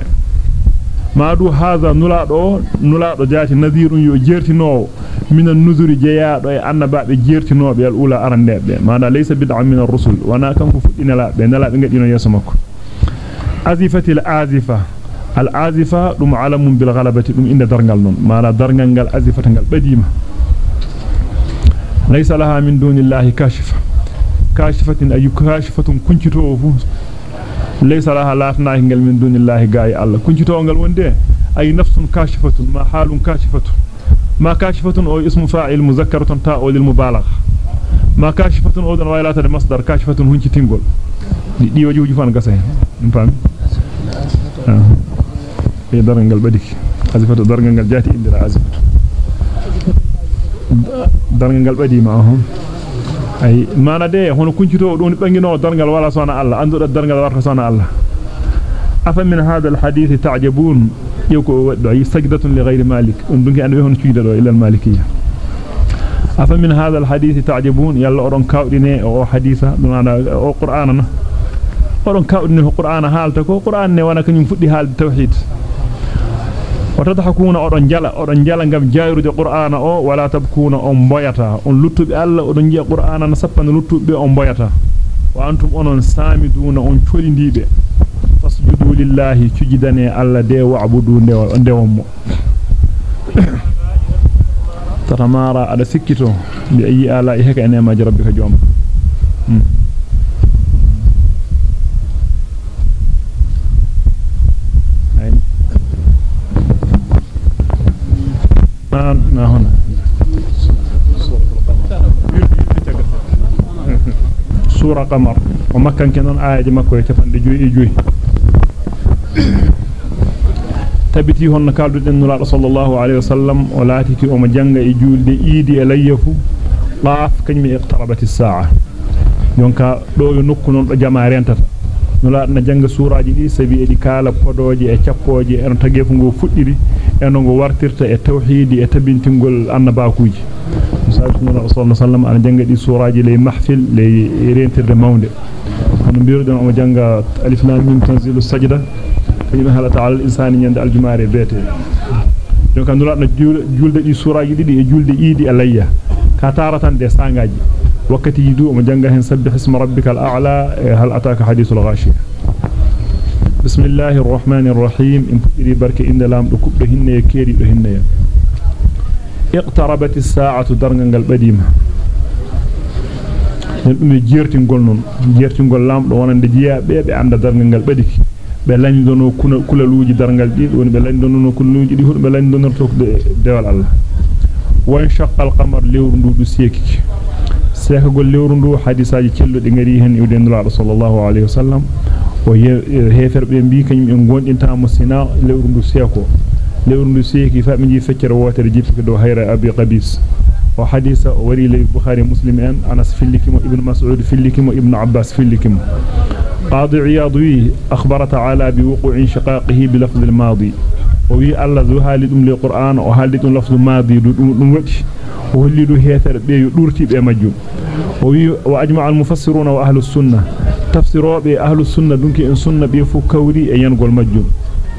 maadu hadha nulaado nulaado jaati nadhirun yo jertinowo min an-nuzuri jeyaado e annabaabe jertinobe al ula arandebe maada laysa bid'a min ar-rusul wana kanko fuddinala be nalaabe ngadino yeso makko azifati al-azifa al-azifa dum alamun bil ghalabati dum inda dargal non maada dargal gal azifata gal badima laysa laha min dunillahi kashifa kashifatin ayu kashifatun kuncito fu laysa laha latna ngal min dunillahi gaay Allah kuncito ngal wonde ay nafsun kashifatun ma halun kashifatun ما كاشفة أو اسم فاعل مذكرة تاء للمبالغة ما كاشفة أو دون ويلات المصدر كاشفة هنك تنقل. دي وجه وجفان قصة نفهم؟ في درنجل بديك. عزفة درنجل جاتي إندرا عزفة درنجل بدي معهم. Ay mana de hono kuncito don bangino dargal wala sona Allah andu dargal warta sona Allah. Afa min hada al hadith ta'jabun يوكو ودعي سجدة لغير مالك اندونك أنه يهون شيدة إلى المالكية أفمن هذا الحديث تعجبون يلا أرون كاوديني أو حديثة أو قرآننا أرون كاوديني هو قرآن حالتكو قرآن وأنا كن ينفدي حال التوحيد وتضحكون أرون جلا أرون جلا ngam jayrude qur'ana o wala tabkuna on boyata on luttubi alla odon jiya qur'ana na sappan luttubi on boyata wa antum onon samiduna on colindibe fasjudu lillahi sujidane alla de wa'budu ndewmo tatamara ada sikkito bi ayi ala heka enema rabbika jom man na hona sura نعم سورة قمر. وما كان كنون آية مكوية تفن دجوي تبتي هون نكالد إن الله صلى الله عليه وسلم ولا تتي أم جنغ إجول دي إيدي إليه لاف كنمي اقتربت الساعة. يونكا دو ينقنون جماعي أنتفن nulaado na janga suraaji di sabi edi kala podoje e ciappoje en tagefu go fuddiri en go wartirta e tawhidi e tabintingol nulaado sallallahu alaihi ana janga di suraaji le mahfil le rentirde mawnde hono biirden o janga alif lam mim tanzilu sajda fayma halata al insani nyande aljumare bete donc andula na julde di suraji didi e julde idi alayya ka taratan de sangaji mo janga hen sabbih isma rabbikal a'la hal ataka hadithul ghashiya bismillahir rahmanir rahim in pudiri barke inde lamdo kubdo hinne keeri do hinne iqtarabat as-sa'atu darngal badima dum jertingol non jertingol lamdo wonande jiya be be anda darngal badiki be lañdono kulaluuji dargal di woni be lañdono kulaluuji di hudo be lañdono to dewal Allah wan shaqqal qamar lewru ndu du seeki seeka gol lewru ndu hadisaaji cellude ngari hen iwde nulaado sallallahu alaihi wasallam o heferbe bi kanyum en gondinta mo sina lewru ndu seeko lewru ndu seeki fa mi ji feccere wotere jippi do hayra abi qabis o hadisa o wari le bukhari muslim en anas fillikimo ibn mas'ud fillikimo ibn abbas fillikimo قاضي عياضي أخبر تعالى بوقوع انشقاقه بلفظ الماضي وي الله ذو هالدم للقرآن وهالدم لفظ الماضي دم وجه وهلدو هيثر بي دورتي بي مجوم وي وأجمع المفسرون وأهل السنة تفسروا بأهل السنة دونك إن سنة بيفو كوري أن ينقل مجوم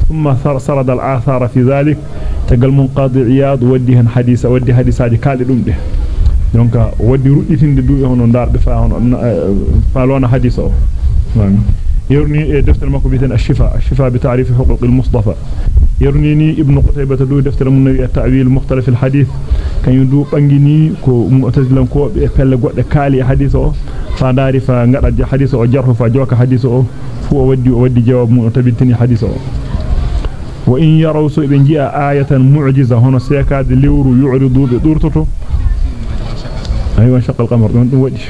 ثم سرد الآثار في ذلك تقل من قاضي عياض وديهن حديث ودي حديث هذه كالي دمده donc waddi rudditinde duubi hono darbe fa hono fa lona hadith يرني دفتر مكو بيتن الشفاء. الشفاء بتعريف حقوق المصطفى. يرنيني ابن قتيبة دو دفتر من التعويل مختلف الحديث. كان يدو بانغيني كو معتزلان كو بي بل غودde كالي حديث أو فا داري فا غدا حديث أو جرح فا جوكا حديث أو فو ودي ودي جواب مو تبتني حديث أو وإن يروا سوء جاء آية معجزة. هنا سيكاد ليورو يعرضوا بدورتو أيوة شق القمر. دون وجه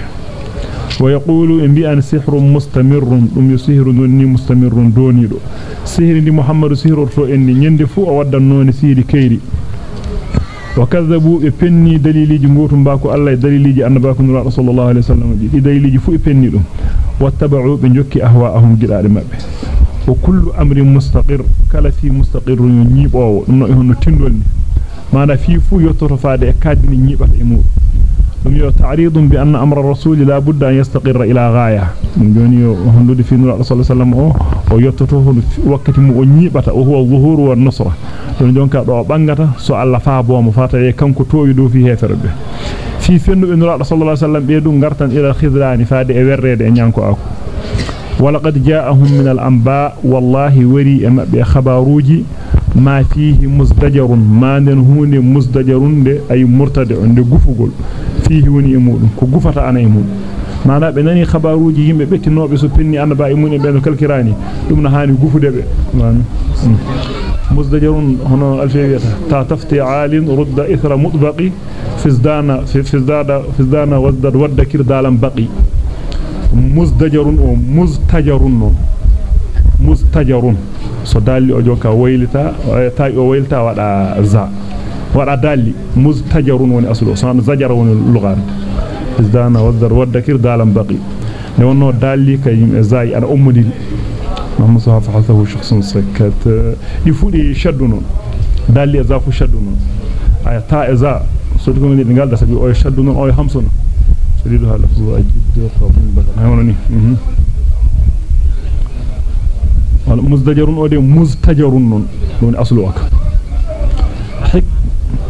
ويقول إن بأن سحر مستمر أم يسهر دوني مستمر دوني دو. سحر دي محمد سحر تو إني يندفو أودا نوني سيري كيري. وكذبوا بني دليلي غوتum باكو الله دليلي أنباكو نور رسول الله عليه وسلم دي دليلي فو بني دو. واتبعوا بنجوكي أهواءهم جلال مبه. وكل أمر مستقر كلا في مستقر ينيبو نو هونو تندولني مانا في فو يوتو فاده كادني نيبata e mudum يو تعريض بأن أمر الرسول لا بد أن يستقر إلى غاية. جوني هندو في نور الرسول صلى الله عليه وسلم أو يتوته وقت مو نيبتا وهو الظهور والنصرة. دون جونكا دو بانغتا سو الله فا بوم فاتا إيه كانكو توي دو في هيترب في فندو نور الرسول صلى الله عليه وسلم إيه بيدو غارتان إلى خضران فادي اي ورده إيه نيانكو أكو. ولقد جاءهم من الأنباء والله وري ام بخباروجي ما فيه مزدجر ما نهون مزدجر دي أي مرتد عند غفغول فيه وني يمود كقفة أنا يمود mana be nani khabaruji yimbe bettinobe so penni annaba e mun e ben kalkirani dum na hani gufude be مزدجرون هنا الفيتا تا تفتي عال رد إثر مطبقي فزدانا فزدانا فزدانا وزدد ود كردالا بقي مزدجرون أو مزتجرون مزتجرون so dalli o joka waylita ta'i o waylita wada za wada dalli muztajarun woni aslu san zajara woni lugar izdana wadar wadakir dalam baqi ne wonno dalli kay e zai ana ummudil محمد صحاب فحثه شخص سكت. يفودي شدو نون دالي ازا فو شدو نون اي تا إزا. سودكم ني دغال دا سبي أو شدو نون أو همسون سديدها لفظ. اجد قبول بدل هونني مزدجرون ودي مزتجرون دون أصله اك حك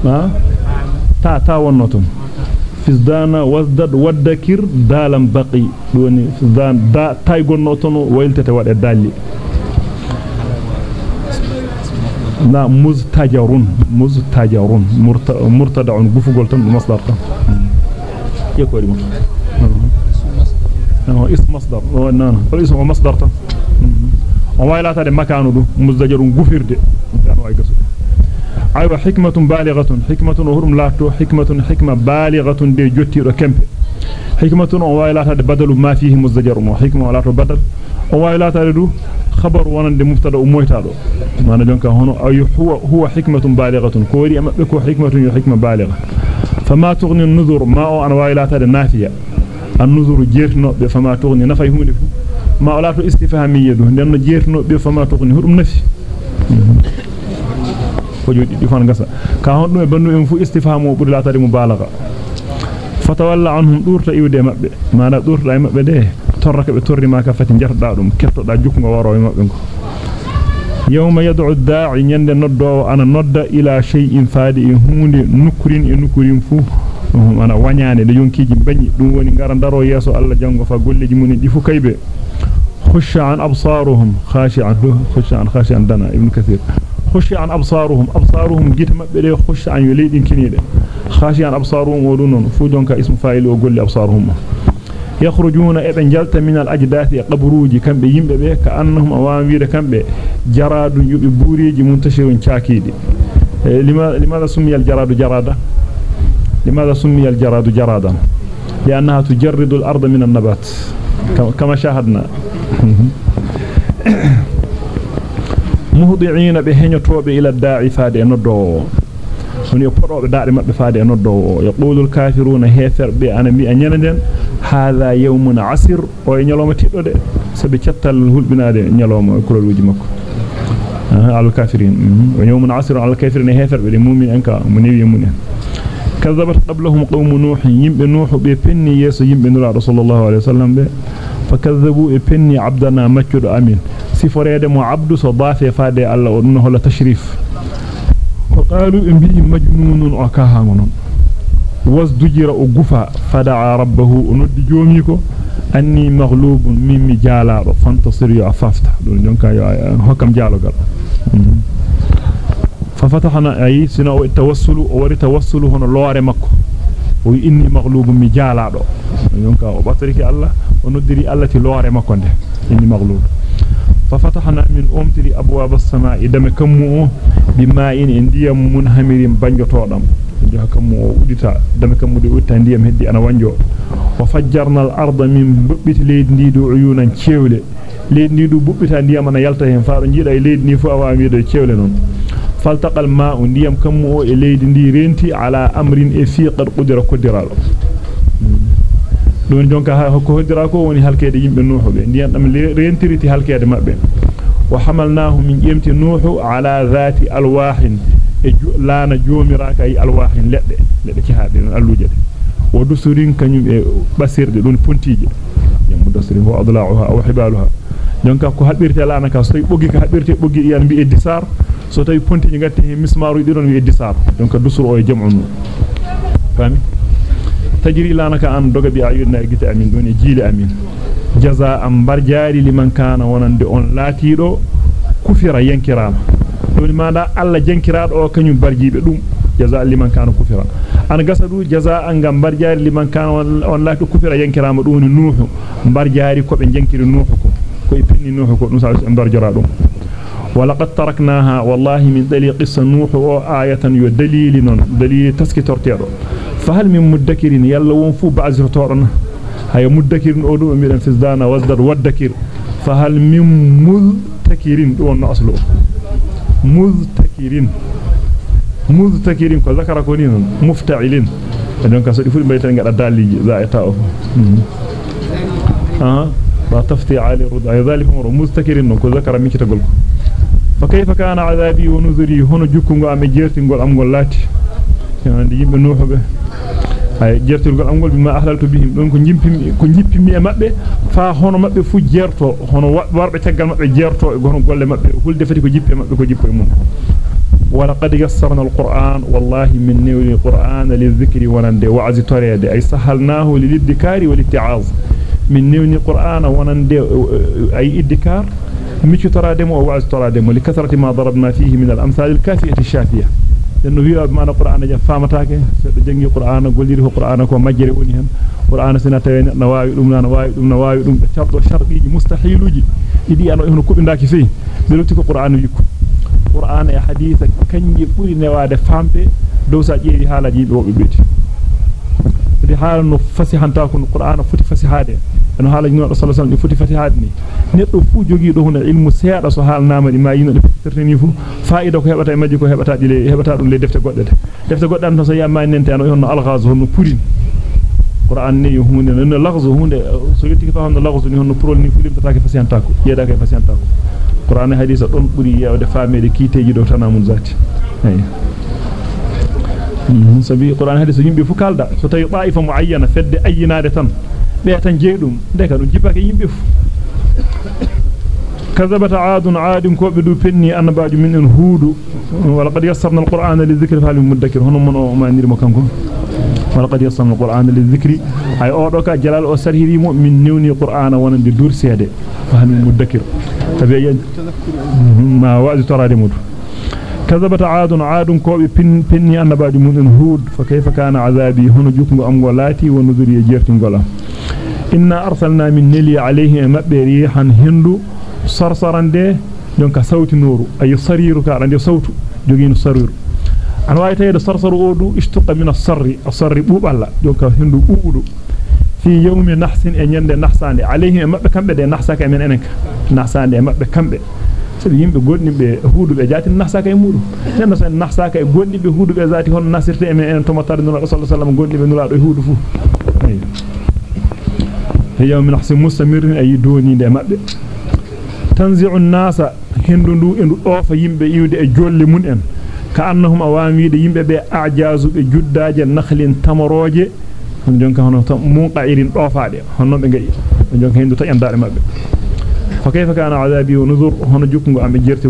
ما تا تا ونوتم. فزدان وزدد ودكر دالم بقي. دوني فزدان دا تاي غنوتونو ويلتته وده دالي لا مزتجرون مزتجرون مرتدع غفغول تن مصدر. يكوري اسم مصدر. نعم. اسم مصدر تن on waylatade makanu dum muzdajarun gufirde tan way gasu aywa hikmatun balighatun hikmatun hurum lato hikmatun hikma balighatun de jottido kempe hikmatun on waylatade badalu ma fihi muzdajarun hikma wala to badal on waylatade du khabar wonande mubtada umoytado mana jonka hono ay huwa huwa hikmatun balighatun ko wari ambe ko hikmatun yo hikma baligha fama tughni an-nuzur ma o an waylatade nafiya an-nuzur jertino be fama tughni nafay hunde fu ma wala to istifhamiyya do den no jeertuno be fama ko hudum nafi ko jodi di fan gasa ka hon dum e bandu en fu istifhamu buri latade mubalagha fatawalla anhum durta iwde mabbe mana durta e mabbe de torraka be torri ma ka fati jarda dum kettoda jukko waro e mabbe ko yawma yad'u ad-da'i nyande noddo ana nodda ila shay'in fadi e hunde nukurin e nukurin fu ana wañaane de yonkiji bagni dum woni ngara daro yeso alla jango fa golleji mun di fu kaybe خش عن أبصارهم خاشعا خش عن خاشعا دنا ابن كثير خش عن أبصارهم. أبصارهم جيت مبلي خش عن يليد كنيدة. خاشعا أبصارهم ودون فودون كاسم فاعل وقول أبصارهم. يخرجون ابن جلت من الأجداث قبروج كم بيم بي كأنهم أوامير كم بي. جراد يبي بوريج منتشر شاكيد. لماذا سمي الجراد جرادا لماذا سمي الجراد جرادا لأنها تجرد الأرض من النبات. كما شاهدنا. Muhdi'ina be henyotobe ila da'i faade noddo yo podobe daade mabbe faade noddo yaqulu al-kafiruna heferbe ana mi anyanden hadha yawmun asir o nyaloma tiddode sabi ciattal hulbinaade nyaloma kuloluji makko al-kafirin yawmun asir al-kafirin heferbe de mu'min anka muniwi munen كذبت قبلهم قوم نوح يمب نوح بفني يسو يمب نور رسول الله عليه وسلم به فكذبوا بفني عبدنا مكد امين سفريد مو عبد صضاف فادي الله ودنه لا تشريف وقالوا ان بي مجنون وكاهمون wasdujira o gufa fadaa rabbahu noddi joomi ko anni maghlubun mimmi jaalaado fantasir yo afafta don jonka yo hokkam jaalogal fa fatahna ay sina o tawassulu o wari tawassulu hono loore makko o inni maghlubun mi jaalaado jonka o batariki Allah o noddiri Allah ti loore makko nde inni maghlub ففتحنا من أمتي أبواب السماء. إذا مكموه بماء إنديا منهمر بانجو جاء كم وديتا دم كم وديتا ديام هدي أنا وانجو. وفجرنا الأرض من ببت ليد نيدو عيونا تشيولي. ليد نيدو ببتا ديام أنا يالتا هين فارو نيدا ليد ني فو اوامي دو تشيولي فالتقى الماء ديام كم أو ليد على أمر اي في قد قدر don jonka ko hodira ko woni halkede yimbe nuhu be ndiyam dam rentiriti halkede mabbe wa hamalnahu min jemti nuhu ala dhati alwahin e laana joomiraka ay alwahin ledde ledde ci haade non alluje de wa dusurin kanyum e basirde don pontije yam dusurin wa adla'uha aw hibaluha jonka ko habirte laana ka so tay boggi ka habirte boggi yan bi edisar so tay pontije ngatti he mismaru di don wi edisar donc dusur o e jam'un fami tajri lanaka an doga bi ayunna e gite amin don e jiile amin jazaa'an barjaari liman kana wonande on laatido kufira yankirama don manda alla jankiraado o kanyum barjibe dum jazaa liman kana kufira an gasadu jazaa'an gam barjaari liman kana on laati kufira yankirama dum ni nuhu barjaari ko be jankiri nuhu ko ko e pinni nuhu ko dum sa barjara dum ولقد تركناها والله من دليل قصة نوح وآية يدليل دليل تسكي ترتيرو فهل من مدكر يلا ونفو بعزر تورنا هيا مدكر أدو أميرا فزدانا وزدر ودكر فهل من مذتكر دون أصله مذتكر مذتكر كو ذكر كونين. di fu baytan ngada daliji za eta o ah ba tafti ali rud ay zalika muztakirin ko zakara min kitagol ko فكيف كان عذابي ونذري؟ هنا جوكو ام جيرتيغول أم غول لاتي. يعني يمبه نوح به don ko jimpimi ko jippimi e mabbe fa hono mabbe fu jerto hono warbe tagal mabbe jerto e gono golle mabbe hulde fati ko jippe mabbe ko jippo e mum. ولقد يسرنا القرآن والله من نور القرآن للذكر ونند وعز تريد أي سهلناه للذكار والاتعاظ من نور القرآن ونند أي ادكار مش ترادم ووعز ترادم لكثرة ما ضربنا فيه من الأمثال الكافية الشافية لأنه هي بمعنى القرآن جاء فامتاك جنجي القرآن قل له القرآن كو مجري ونهم القرآن سنة تين نواوي دم نواوي دم نواوي دم شرط شرطي مستحيل إدي أنا هنا كوب داك فيه بلوتك القرآن يكو القرآن يا حديث كنجي بوري نواد فامبي دوسا جيري حالا جيبي وبيبيتي di haala no fasihanta ko qur'ana futi fasihade no haala ñu sallallahu alaihi futi fasihade ni neddo fu jogi do hono ilmu seeda so haalnaama di ma yino de terteni fu faida ko hebata e majji ko hebata di le hebata dum le defte godde defte godde an to so yamma nente an hono alghaz hono purin qur'an ni hunde no laghzu hunde so yetti fa hono laghzu ni hono prol ni fulim tatake fasihanta ko yeeda ke fasihanta ko qur'an hadisa don buri yawde faamede kiteji do tanamun zati ayya sabi qur'an hadith yimbe fu kalda so tawi ta'ifa muayyana fedde ayyinaade tan be tan jeedum de ka dum jibake yimbe fu كذبت عاد عاد كوبدو بني انباج من هود ولقد يسرنا القران للذكر فهل من مدكر هن من ما نير مكانكو ولقد يسرنا القران للذكر اي اودو كا جلال أو سرهيري من نيوني القران ونندي دور سيده فهل من مدكر تبي ما واز ترى دمود كذبت عاد عاد كوبي بن بني انباج من هود فكيف كان عذابي هنا جوكو ام غلاتي ونذري جيرتي غلا إن أرسلنا من نلي عليه مبريحا هندو sarsarande jonka sawti nuru ay sariru ka rande sawtu jogino sariru an wayi tayde sarsaru o du istuqa min as-sarri as-sarri buballa jonka hindu bubudo fi yawmi nahsin e nyande nahsande alayhi e mabbe kambe de nahsaka men enenka nahsande e mabbe kambe sabi yimbe gondibe huudube jaati nahsaka e mudum nenno sen nahsaka e gondibe huudube zaati hon nasirte e men en to matar nura sallallahu alaihi wasallam gondibe nura do huudu fu fi yawmi nahsin mustamirin ay doni de mabbe tanzi'u an-nasa hendu ndu e ndu doofa yimbe iwde e jolle mun en ka annahum awamide yimbe be ajazu be juddaaje nakhlin tamoroje on jonka hono tam munqairin doofaade hono be ngai on jonka hendu tayandaade mabbe fa kayfa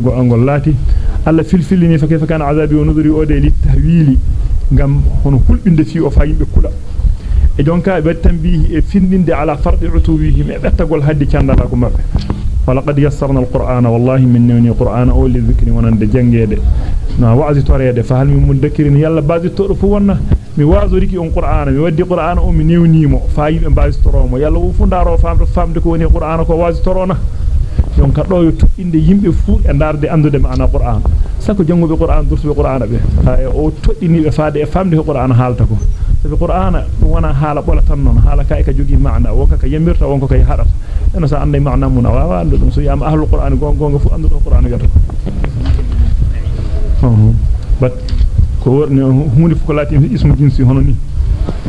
go angol lati alla filfilini fa kayfa kana azabi wa nuzuri o de li tahwili ngam hono hulbinde fi o fa yimbe kula e jonka be tambihi e findinde ala fardi utubihim e bettagol haddi candala ko mabbe dhikri wonande jangede na wa'zi torede fa hal min mudakkirin yalla bazi to fu wonna mi wazoriki on qur'ana mi waddi qur'ana o mi newnimo fa yimbe bazi toromo yalla wu fundaro famde famde ko woni qur'ana ko wazi torona jonka do yo tuddinde yimbe fu e darde andude maana qur'an sako jangobe qur'an durtube qur'ana be ay o toddini be faade e famde ko qur'an halta ko sabi qur'ana wana hala bola tan non hala kay ka jogi maana wonka ka yamirta wonko kay hadata eno sa ande maana mun wa andu dum so yama ahlul qur'an gonga fu andu qur'an gato bat ko worni hunde fu ko lati ismu jinsi hono ni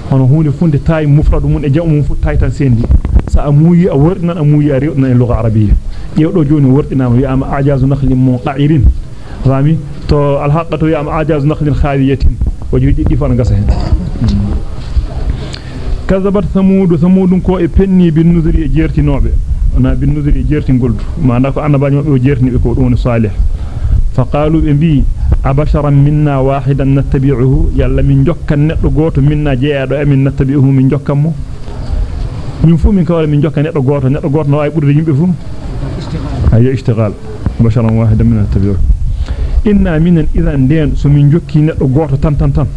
hono hunde funde tay mufradu mun e jamu mun fu tay tan sendi sa amuyi a wordinan amuyi a rewdina e lugha arabiyya yewdo joni wordinama wi'ama ajazu nakhlin munqa'irin rami to alhaqatu wi'ama ajazu nakhlin khawiyatin وجدي فان غسه كذبت ثمود كو إي بني بالنذر جيرتي نوبة. أنا بالنذر جيرتي غولد أنا باجي جيرتي بكو دون صالح. فقالوا بي ابشرا منا واحدا نتبعه. يلا من جوك نيدو غوتو منا جيادو امين نتبعه من جوكم من فو من كوال من جوك نيدو غوتو نيدو غوتو نو اي بودو يمبه فو اي اشتغال. أيوة بشرا واحدا من نتبعه. Inna minan idan den so min jokki neddo goto tan tan tan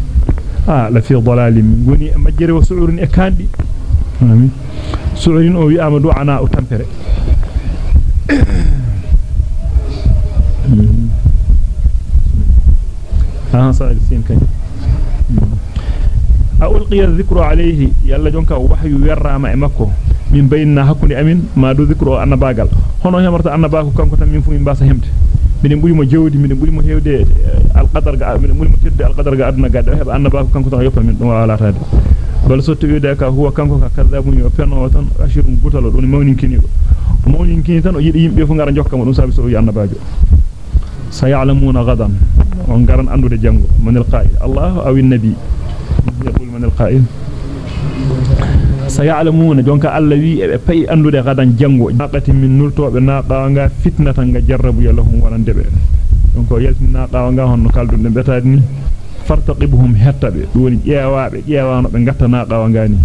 ah la fi dalalin goni majjere wa su'urin e kandi amin su'urin o wi amadu ana o tampere صار سين كان ألقي الذكر عليه يلا جونكا وحي يرى ما مكو من بيننا حكوني أمين ما دو ذكر أنا باغال هنا همرت أنا باغو كانكو تام من فمين باسا همت من بولي mo jewdi min buli mo hewde alqadar ga min buli mo tedde alqadar ga aduna gaddo heba annaba ko kanko tan yoppa min dum wala taade bal so tuwide ka huwa kanko ka kadabun yo penno tan ashirun gutalo don mawnin kinido mawnin kini tan o yidi yimbe fu ngara jokka mo dum sabi so yi annabajo sayalamuna gadan on garan andude jango man alqa'il allah aw an-nabi yaqul man alqa'il sayalamuna jonka alla wi e pay andude gadan jango naqati min nultobe naqa nga fitnatan nga jarrabu yalahum warande be donc yalti naqa nga honno kaldunde betade ni fartaqibuhum hettabe doni jeewaabe jeewaano be gatta naqa ngani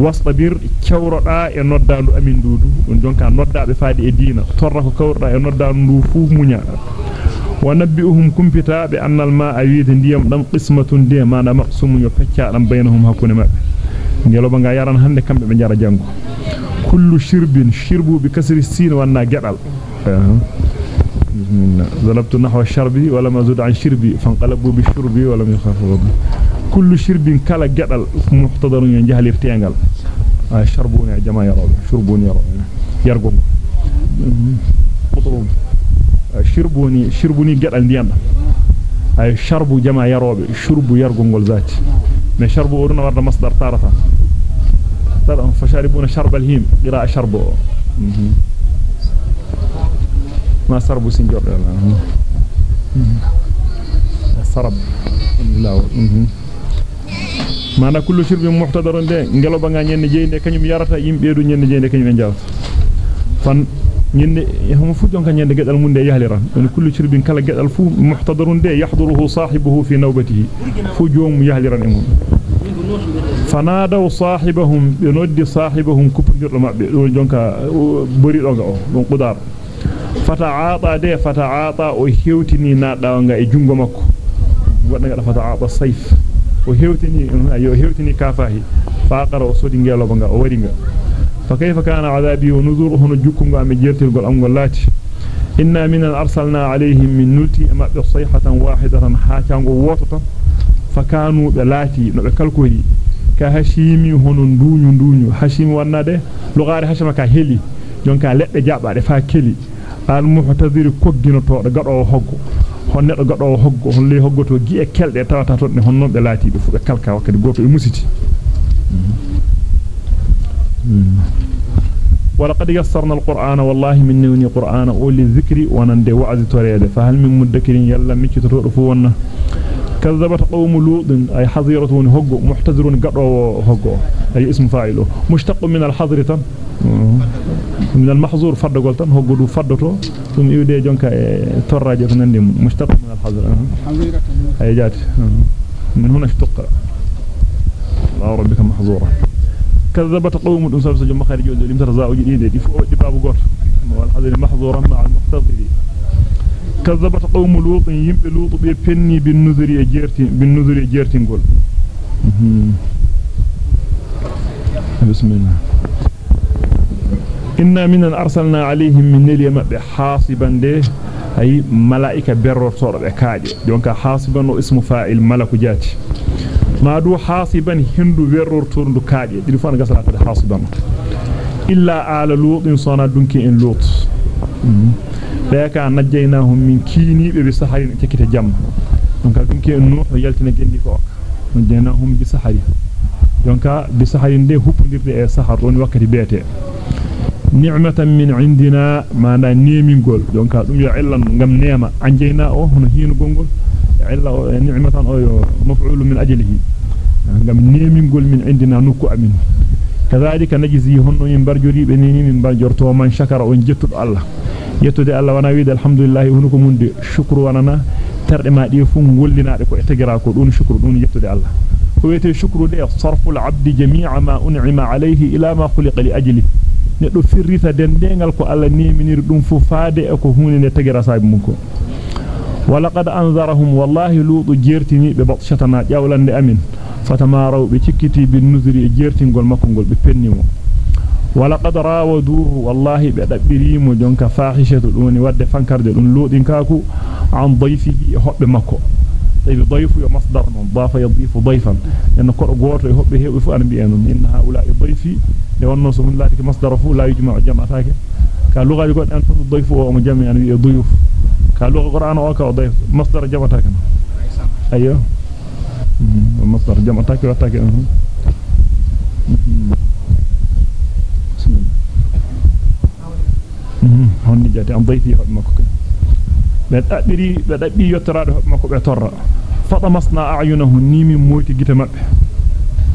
wastabir cewroda e noddandu amin dudu don jonka noddaabe faadi e diina torra ko kawrda e noddandu ndu fu munya ونبئهم كمبتا بأن الماء يريد ndiyam dam qismatun de mana maqsum yo pecca dam bainahum hakune mabbe ngelo ba nga yaran hande kambe be jara jango kullu shirbin shirbu bi kasri sin wanna gedal ضربت نحو الشرب ولم ازد عن شربي فانقلبوا بالشرب ولم يخافوا كل شرب كلا gedal muhtadar yo jahlir tengal ay sharbuni jama yaro shurbuni yaro yargo qutrum shirbuni shirbuni gedal ndiyam ay sharbu jama yarobe shurbu من شرب أورنا ورد مصدر طارفة فشاربون شرب الهيم قراء شربوا ما سربوا سنجور. سرب. معنى كل شرب محتضر انجلو بانجين جيني كنم يارتا يمبيدو نجين كنم انجاو فان nyinde hum fu jonka nyande gedal munde yahliran don kullu shirbin kala gedal fu muhtadarun de yahduruhu sahibuhu fi nawbatihi fu joom yahliran e mun fanadaw sahibahum be noddi sahibahum kupondirdo mabbe do jonka bori do ga o don qudar fata'ata de fata'ata o hewtini nadawa nga e jungo makko wadda ngada fata'ata sayf o hewtini ayo hewtini kafahi faqara o sodi ngelo banga o wari nga فكيف كان عذابي ونذره نجكم عم جيرتل قول أمغل لاتي إنا من أرسلنا عليهم من نلتي أما بصيحة واحدة حاكا ووطة فكانوا بلاتي. نبكالكوهي كهشيمي هنون دونيو دونيو هشيمي ونده لغاري هشما كهلي jonka ledde jabbaade fa keli al muhtadiri koggino to do gado hoggo hon neddo gado hoggo hon le hoggoto gi e kelde tawata to ne honnon be laati be fu be kalka wakkati goto e musiti ولقد يسرنا القرآن والله من نوني قرآن أولي الذكر ونندي وعد تريد فهل من مدكر يلا ميكي تطرفون كذبت قوم لوط أي حظيرة هقو محتذر قرأ هقو أي اسم فاعله مشتق من الحظرة من المحظور فرد قلتن هقو دو فردتو ثم يودي جونك تراجة نندي مشتق من الحظرة أي جات. من هنا اشتق. الله ربك محظورا كذبت قوم دون سبب جم خارج جول لم ترزاو جديد دي فو دي باب غوت والحذر محظورا مع المحتضرين كذبت قوم لوط يمب لوط بي بني بالنذر جيرتي بالنذر جيرتي غول بسم الله. إنا من أرسلنا عليهم من نليم بحاصبا ده أي ملائكة برر صور بكاجي دونك حاصبا اسم فاعل ملك جاتي ما دو حاصبا هندو برر تورندو كاجي دي فان غسلا تد حاصبا إلا آل لوط صنا دونك إن لوط بيكا نجيناهم من كيني بسحر تكيت جام دونك دونك إن نوح يلتنا جندي كوك نجيناهم بسحر دونك بسحر دي هوبنdirde e sahar don wakati bete ni'matan min indina mana nemingol donka dum yo illan ngam neema. Anjeyna o hono hiinu gongol. يعني أيوة مفعول من أجله. قام نيمين قول من عندنا نكو أمين كذلك نجزي هنو ينبر جريب نيمين بجر ومن شكر وإن جتد الله. يتد الله وأنا ويد الحمد لله هنكم من شكر واننا ترعما ديفون ولنا ركو اعتقراكو دون شكر دون يتد الله. كويت شكر دي صرف العبد جميع ما أنعم عليه إلى ما خلق لأجله. ندو في الرثة دين دين الله نيمين ردون ففادئكو هنين اعتقرا صاحب منكو. ولقد أنذرهم والله لوط جيرتني ببطشتنا جولاً لأمن فتماروا بتكتي بالنذر جيرتن قول مكن قول ببنيم ولقد راودوه والله بأدبريم جنك فاحشة الأمن ود فانكرد الأمن لوط كاكو عن ضيفه حب مكو. طيب ضيف ومصدر ضاف يضيف ضيفا. لأن قرأت حبه وفأنا بأنه إن هؤلاء ضيفي لأنه سبحان الله مصدر فو لا يجمع جمع ثاكي. تاك كاللغة يقول أن ضيف ومجمع يعني ضيوف كاللغة قرآن وكا ضيف مصدر جمع تاك أيوه مصدر جمع تاك وتاك بسم الله هون جاتي أن ضيفي مكوكي be dabbiri be dabbi yottorado makko be torra fada masna a'yunahum nimi moyti gite mabbe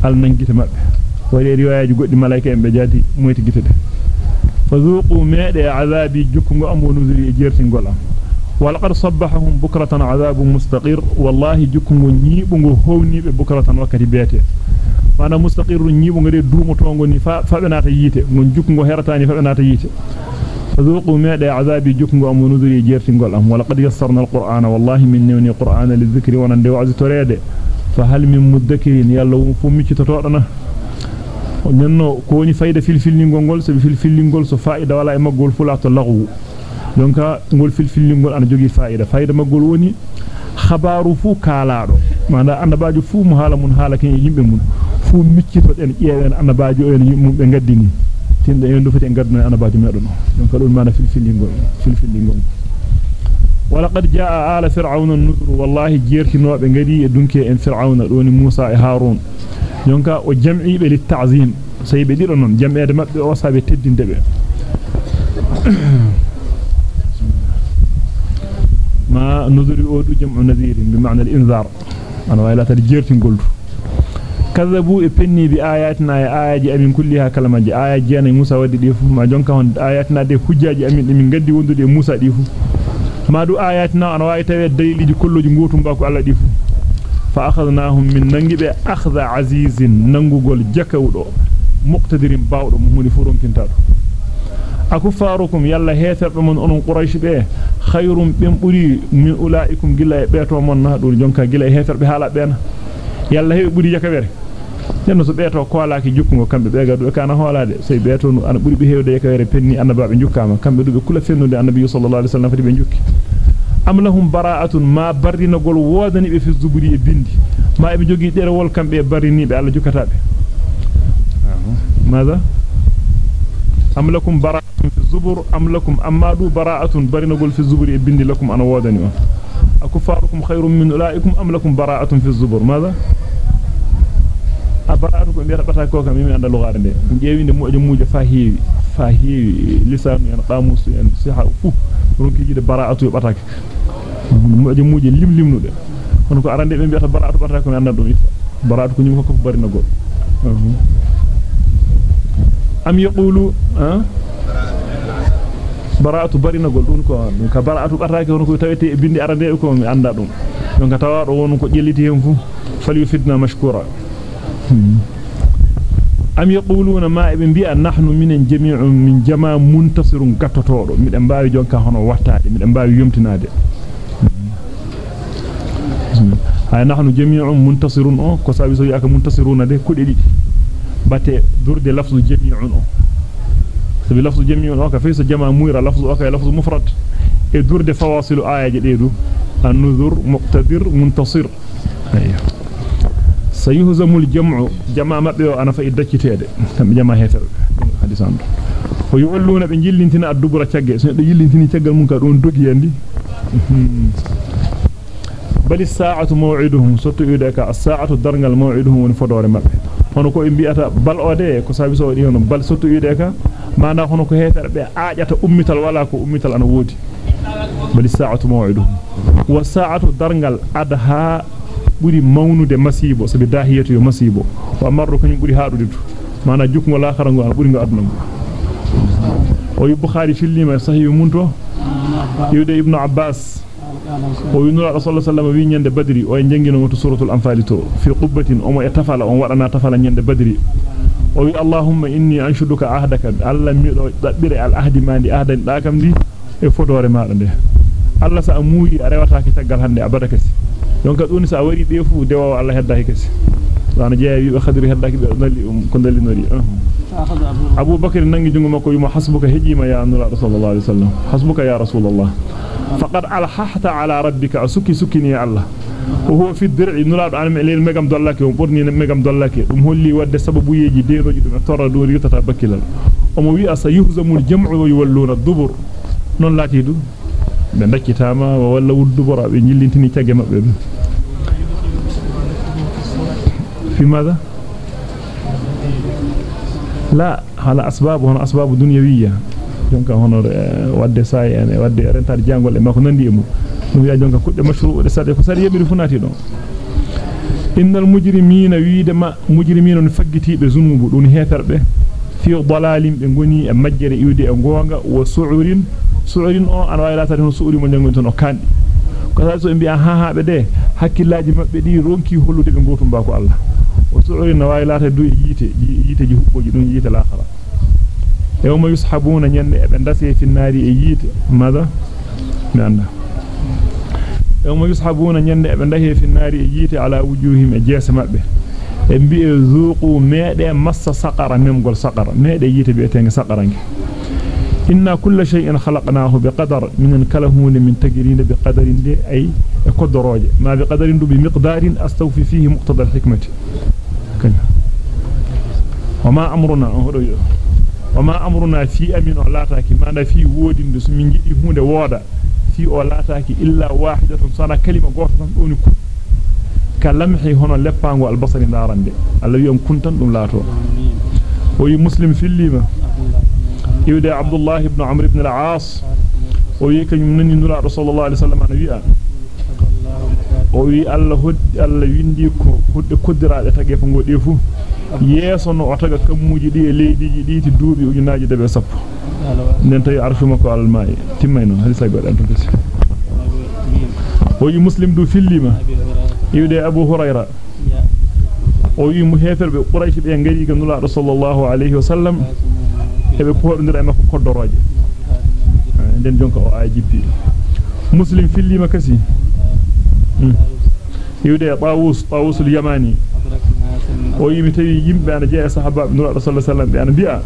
al nan gite mabbe wari riwaaji goddi malaika en be jaati moyti gite de فذوقوا مئد عذاب جكم أمو نذر إجير سنقل والقر صبحهم بكرة عذاب مستقر والله جكم نيب هوني ببكرة وكتبات فأنا مستقر نيب دوم طوانغني فأنا تييت من جكم هرتاني فأنا تييت فذوقوا مئد عذاب جكم أمو نذر إجير سنقل ولقد يسرنا القرآن والله من نوني القرآن للذكر ونندو عزي تريد فهل من مدكرين يالله فمي تتطورنا nenno ko woni fayda filfilningol gol sabi filfilningol so faida wala e maggol fula to lagu donka ngol filfilningol ana jogi faida faida maggol woni khabaru fu kalaado manda annabaaju fu mu hala mun hala ken yimbe mun fu miccito den ƴeewen annabaaju en yimbe be gaddini tinde en dufati en gadduna anabaaji medon donc dum mana fil filingol fil filingol ولقد جاء آل فرعون النذر. والله جيرتنوبه غدي دونكي إن فرعون دوني موسى e هارون. دونك أو جمعي به للتعظيم سي be dido non jam'ede mabbe o sabe teddinde be ما نذر أو دو جمع نذير بمعنى الإنذار. أنا ويلا تد جيرتingol كذبوا إبني بآياتنا. آياجي أمين كلها كلمة جي آيات جيانا موسى ودي ديفو. ما جونكا هون. آياتنا دي حجاجي أمين. من قد وندو دي موسى ديفو ما دو آياتنا أنا وايتا الدليل دي كله جنغوتم باكو على ديفو فأخذناهم من ننجي أخذ عزيز ننجو قول جكودو مقتدر باودو مهوني فرون كنتادو akufarukum yalla heferbe mon onon quraish be khayrum bim buri min ulaikum gilla e beto mon na do jonka gilla e heferbe hala bena yalla hebi buri jakawere nenno so beeto koolaaki jukkungo kambe be gadu kana hoolaade sey beeto no ana buri be hewde yakawere penni annabaabe jukkama kambe dube kula fennude annabi sallallahu alaihi wasallam fati be jukki am lahum bara'atun ma barrinagol wodani be fi zuburi e bindi ma e jogi derewol kambe barrini be alla jukkataabe ماذا أم لكم براءة في الزبر أم لكم أمادو براءة برنقول في الزبر إبن لكم أنا وادني أكفاركم خير من أولئكم أم لكم براءة في الزبر ماذا أبراءتكم بيرا بتا كوكا ميمي عند اللغة دي جيوي دي موجة موجة فاهي فاهي لسان يعني قاموس يعني سيحة فو رونكي جيد براءة يبتاك موجة موجة لم لم نودي kono ko arande be biata bara'atu bata ko anda dum bara'atu ko nyum ko bari na gol am yaqulu ha bara'atu bari na gol dun ko ka bara'atu bata ko hono ko tawete e bindi arande ko mi anda dum donc tawa do won ko jelliti hen fu falyufidna mashkura am yaquluna ma ibn bi nahnu minen jami'un min jama' muntasirun gattotodo miden baawi jonka hono wattaade miden baawi yumtinade hay nahnu jami'un muntasirun o ko sabi so yaka muntasiruna de kudi didi bate durde lafzu jami'un o sabi lafzu jami'un o ka fi so jama' muira lafzu o ka lafzu mufrad e durde fawasilu ayaje deedu an-nuzur muqtadir muntasir ayyo sayuhzamul jam'u jama' mabbe o ana fa iddakitede kambe jama' hefer hadisan ko yowalluna be jillintina addubura ciagge so do jillintini ciaggal mun ka don dogi yandi bali sa'atu maw'iduhum sotto yudaka as-sa'atu darngal maw'iduhum woni fodore mabbe hono ko e bi'ata bal ode ko sabi so wadi hono bal sotto yudaka manda hono ko hefer be aajata ummital wala ko ummital ana wodi bali sa'atu maw'iduhum wa sa'atu darngal adha buri mawnude masibo sabi dahiyatu yo masibo wa marru kanyum buri haadude to mana jukmo laakhara ngo ana buri ngo aduna ngo o yu bukhari fillima sahih munto yude ibnu abbas o yunura rasulullah sallallahu alaihi wasallam wi badri o jangino to suratul anfal to fi qubbatin o mo e tafala on wadana tafala nyande badri o wi allahumma inni anshuduka ahdaka alla mi do dabbire al ahdi mandi ahdan da kam di e fodore maada de alla sa muuyi a rewata ki taggal hande abada kasi donc doni sa wari be fu dewo Allah hedda hikasi wana jeeyi be khadri hedda ki be dalli ko dalli nori Abu Bakr nangi jungo makko yuma hasbuka hijima ya annabi sallallahu alaihi wasallam hasbuka ya rasulullah faqad alhahta ala rabbika suki sukini ya Allah wa huwa fi dir'i nulado an leel megam dollake on borni megam dollake dum holli wadde sababu yeji deeroji dum torra do yutata bakilal omo wi asa yuhzamul jam'u wa yawalluna dubur non lati du be dakkitama wa walla wuddubora be jillintini ciage mabbe dum في ماذا؟ لا هنا أسباب هنا أسباب دنيوية. جونكا هنا آه، ودي ساي يعني ودي رنتار جانغ ولا ما كنا نديمو نبي جونكا كل مشروع رسالة كسر يبي فناتي دون إن المجرمين ويد ما مجرمين نفقتي بزنوب دون هيتر به. في ضلال بنغني مجر يود أنغوانا وسعر سعر أو أنا لا ترى سعر من جنون تنو كان. كذا سو إمبي أها بده. هكلا جم بدي رونكي هلو تبين قوتهم باكو الله. O su'urin no wayla ta du yite yite ji hubboji dun yite l'akhirah yawma yushabuna nyande e be ndase fi naari e yite mada mi anda yawma yushabuna nyande e be ndahe fi naari e yite ala wujuhim e jeese mabbe e bi'e zuqu meede massa saqara memgol saqara meede yite be tenge saqarange inna kulla shay'in khalaqnahu biqadar min kalahun min tajrin biqadarin de ay كدروج ما بقدر بمقدار أستوفي فيه مقتضى الحكمة. كن. وما أمرنا وما أمرنا في أمن علاتك ما في وودي دس من جدي هوند وودا في علاتك إلا واحدة صار كلمة غوث دوني كو كلمحي هنا لبانغو البصري دارندي الله يوم كنتن دوم لاتو وي مسلم في الليما يودي عبد الله بن عمرو بن العاص. ويكن من نور رسول الله صلى الله عليه وسلم o wi alla hoddi alla windi ko hudde koddiraabe tagge ko ngodi fu yeso no o taga kammuji di e leydiji di ti duubi ujunaaji debe sappo nden tawi arshu makko almaayi timmayno hadisa godan to kasi o yi muslim du fillima iwde abu hurayra o yi mu heferbe quraish be ngari ga nula sallallahu alaihi wasallam ebe poodondira e makko koddoroje nden jonka o ay jippi muslim fillima kasi be ana bi'a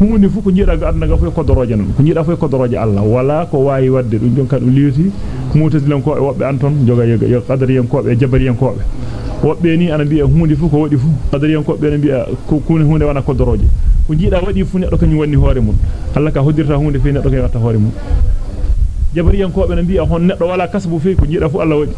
hunde fu ko jida ga adna ga fu koddoroje non ko jida fu koddoroje Allah wala ko wayi wadde dum jonka dum liwti mutazilan ko e wobbe anton joga yoga qadariyan ko be jabariyan ko be wobbe ni ana bi'a hunde fu ko wadi fu qadariyan ko be ana bi'a ko kune hunde wana koddoroje ko jida wadi fu neddo kanyum wonni hoore mun Allah ka hoddirta hunde fe neddo kay watta hoore mun jabariyan ko be ana bi'a hon neddo wala kasbu fe ko jida fu Allah wadi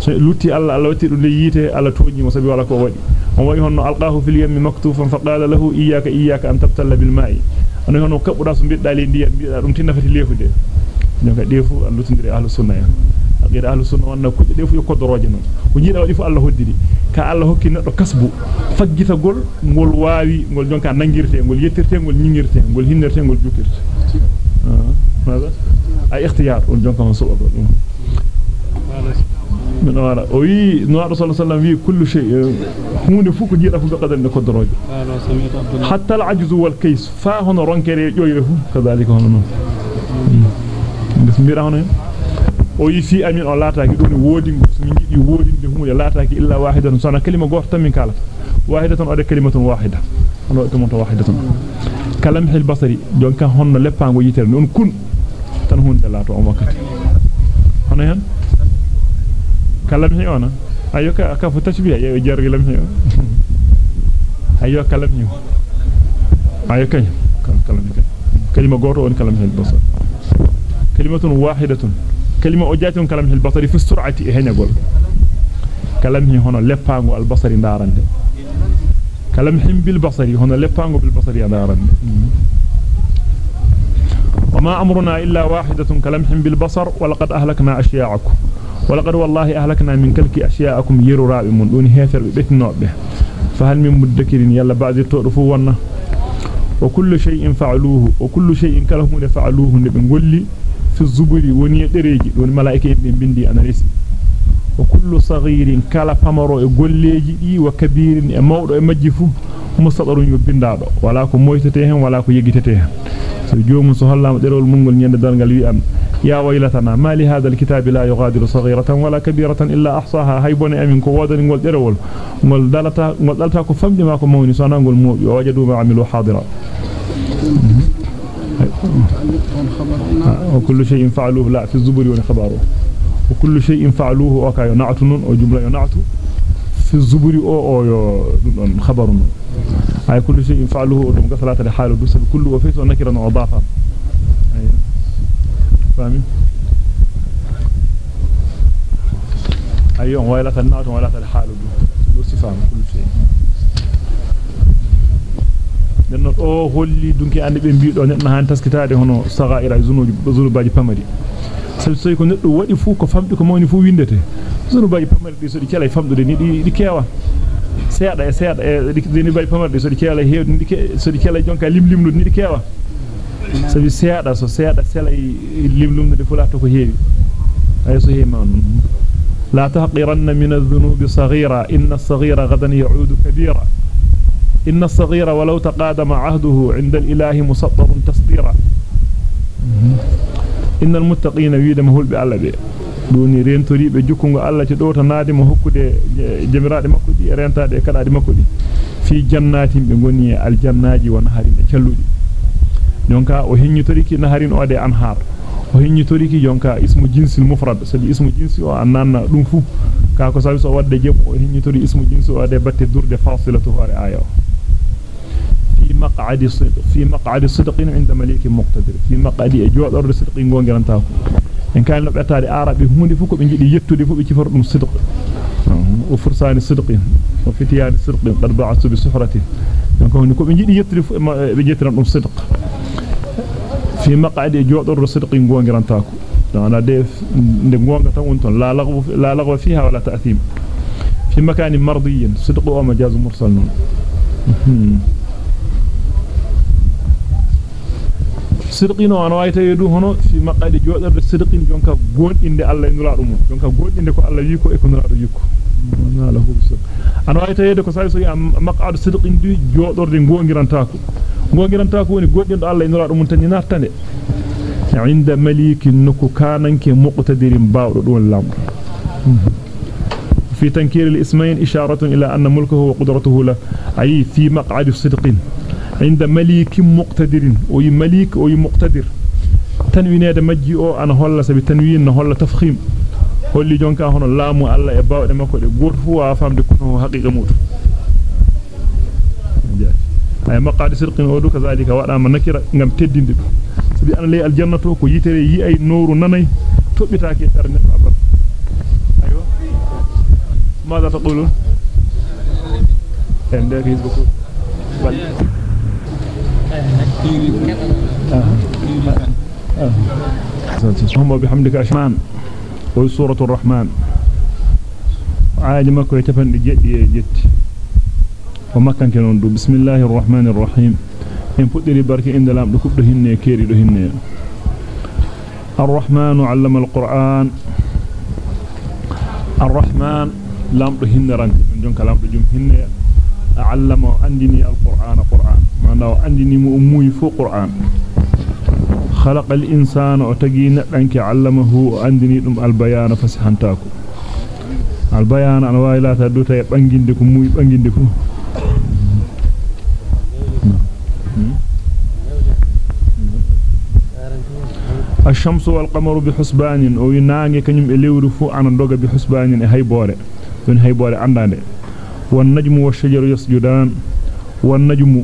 so lutti Allah Allah watti dum le yite Allah toñi mo sabi wala ko wadi on wayi honno alqahu fil yammi maktufan fa qala lahu iyyaka iyyaka an tabtalla bil ma'i on honno kabbuda so bidda le ndiyam biida dum tinna fati lefude jonka defu Allah lutindiri ahlus sunna ya aqida ahlus sunna wonna kuje defu yo kodoroje non ko jida wadi fu Allah hoddiri ka Allah hokki neddo kasbu faggita gol ngol waawi ngol jonka nangirte ngol yettirte ngol nyingirte ngol hinnirte ngol jukirte ah maza on suba dum من hunde fu ko jiida fu be qadar ne kodoroje hatta al ajzu wal kays fa hono ronkere joyre fu kadalika hono non bismira hono o yi fi amin o laataaki dum woodi so min jidi woodinde hunde laataaki illa wahidatan sana kalima goto tan min kala wahidatan ode kalimatun wahida hono to mon to wahidatan kalamhil basari jonka honno leppango yitere non kun tan hunde laato o makkati hono hen kalamhi ona ayo ka ka fu tashbiha ye jarri lamhi ayo kalamhi ayo kay kalamhi kay kalima goto on kalamhi al-basar kalimatun wahidatun kalima o jatun kalamhi al-basar fi sur'ati e henyagol kalamhi hono leppango al-basari darande kalamhi bil basari hono leppango bil basari darande وما أمرنا إلا واحدة كلمح بالبصر ولقد أهلكنا أشياعكم. ولقد والله أهلكنا من كلك أشياءكم يرو راب من دون هيفر بيتنا به فهل من مدكر؟ يلا بعد تعرفوا وكل شيء فعلوه وكل شيء كلهم فعلوه نبنقولي في الزبر وني دريجي دون ملائكة بندي أنا رسي. وكل صغير كلا فمرو غوليجي دي وكبير mawdo e majji fu mustadarun yubindaado wala ko moytete hollama derol mungol nyande dalgal wi am يا ويلتنا ما لهذا الكتاب لا يغادر صغيرة ولا كبيرة إلا أحصاها. هيبون أمين كوادن نقول إرول نقول دلتا نقول دلتا كفمد ما كموني سانا نقول مو وجدوا ما عملوا حاضرا. وكل شيء فعلوه. لا في الزبر ونخباره وكل شيء فعلوه. وكا ينعتن وجملة ينعت في الزبر أو أو خبر أي كل شيء فعلوه ودم قصلات لحاله دوس كل وفيت ونكرا وضافا فاهمين أيوة ولا تنات ولا تحال دو صفام كل شيء nenno o holli dunki ande be biido neddo han taskitaade hono sagaira zunuji zunubaji pamari sabi so ko neddo wadi fu ko famdi ko mawni fu windete zunubaji pamari di so di kala famdude ni di kewa seeda e seeda e di zunubaji pamari so di kala heewdi di so di kala jonka limlimdu ni di kewa sabi seeda so seeda sela limlumde fulato ko heewi ay so heema la tahqiranna min adh-dhunubi saghira inna as-saghira ghadan ya'udu kabira inna as-saghira walau taqadama 'ahduhu 'inda al-ilahi musaddarun tasdira innal muttaqina wiidama hulbe alla be doni rentoribe jukkungo alla ci do to naade mo hokkude jamiraade makko di rentaade kadaade makko di fi jannatin be goni al-jannaji wan harina calludi jonka o hinnitoriki naharin ode anhar o hinnitoriki jonka ismu jinsil mufrad sabi ismu jinsi o annanna dum fu ka ko sabi so wadde jeb o hinnitori ismu jinsi o ade batte durde fasilatu hore ayo fi maq'adi sidq fi maq'adi sidqin 'inda malikin muqtadir fi maq'adi jodorde sidqin gongiranta ko en kay no betade arabe hunde fu ko be jidi yettude fu be cifor dum sidq o fursani sidqin o fitiyani sidqin qad bi suhratin donc ko be jidi yettude fu be jettiran dum sidq fi maq'adi jodor sidqin gongirantako dana de de gonga tan won ton la lagwa la lagwa fiha wala ta'thim fi makanin mardiyin sidqu wa majaz mursal non sidqino an wayta yedu hono fi maq'adi jodor sidqin jonka gondinde Allah nura dum jonka gondinde ko Allah wi ko e ko nura do yikko nala hu an wayta yedu ko sai so maq'adu sidqin du jodorde gongirantako gongirantako woni goddindo Allah e nura dum tan nartande عند مليك نكو كاننك مقتدر باودو دون لام في تنكير الاسمين إشارة إلى أن ملكه وقدرته له أي في مقعد صدق عند مليك مقتدر. أي مليك أي مقتدر. تنوين هذا مجيء أنا هلا سبي تنوين هلا تفخيم. هلا جون كهون الله مو الله إبا لما كل جرف هو أفهم دكون هو حقيقة موت. أي مقعد سرق نورك ذلك وأنا من نكر نعم تدين دب سبي أنا لي الجنة توك ويتر يي أي نور ناني توب يتركي ترنا أبدا أيوة. ماذا تقولون؟ And there is the book. اللهم بحمدك أشمان سورة الرحمن. يتفن جدي جد وما كان كنون بسم الله الرحمن الرحيم. barke inde lamdo kubdo hinne keeri do hinne الرحمن علم القرآن. الرحمن لامدو هنران جونكا لامدو جوم هنيا علم عندني القرآن قرآن. ما عندني مؤموي فوق قرآن. خلق الإنسان وتجي نبنك علمه عندني دم البيان فسحنتاكو البيان أنا وايلا تدوتا يبنجندكم مو يبنجندكم الشمس والقمر بحسبان أو ينانغي كنيم ليورو فو أنا دوغا بحسبان هي بوره دون هي بوره اندانده والنجم والشجر يسجدان والنجم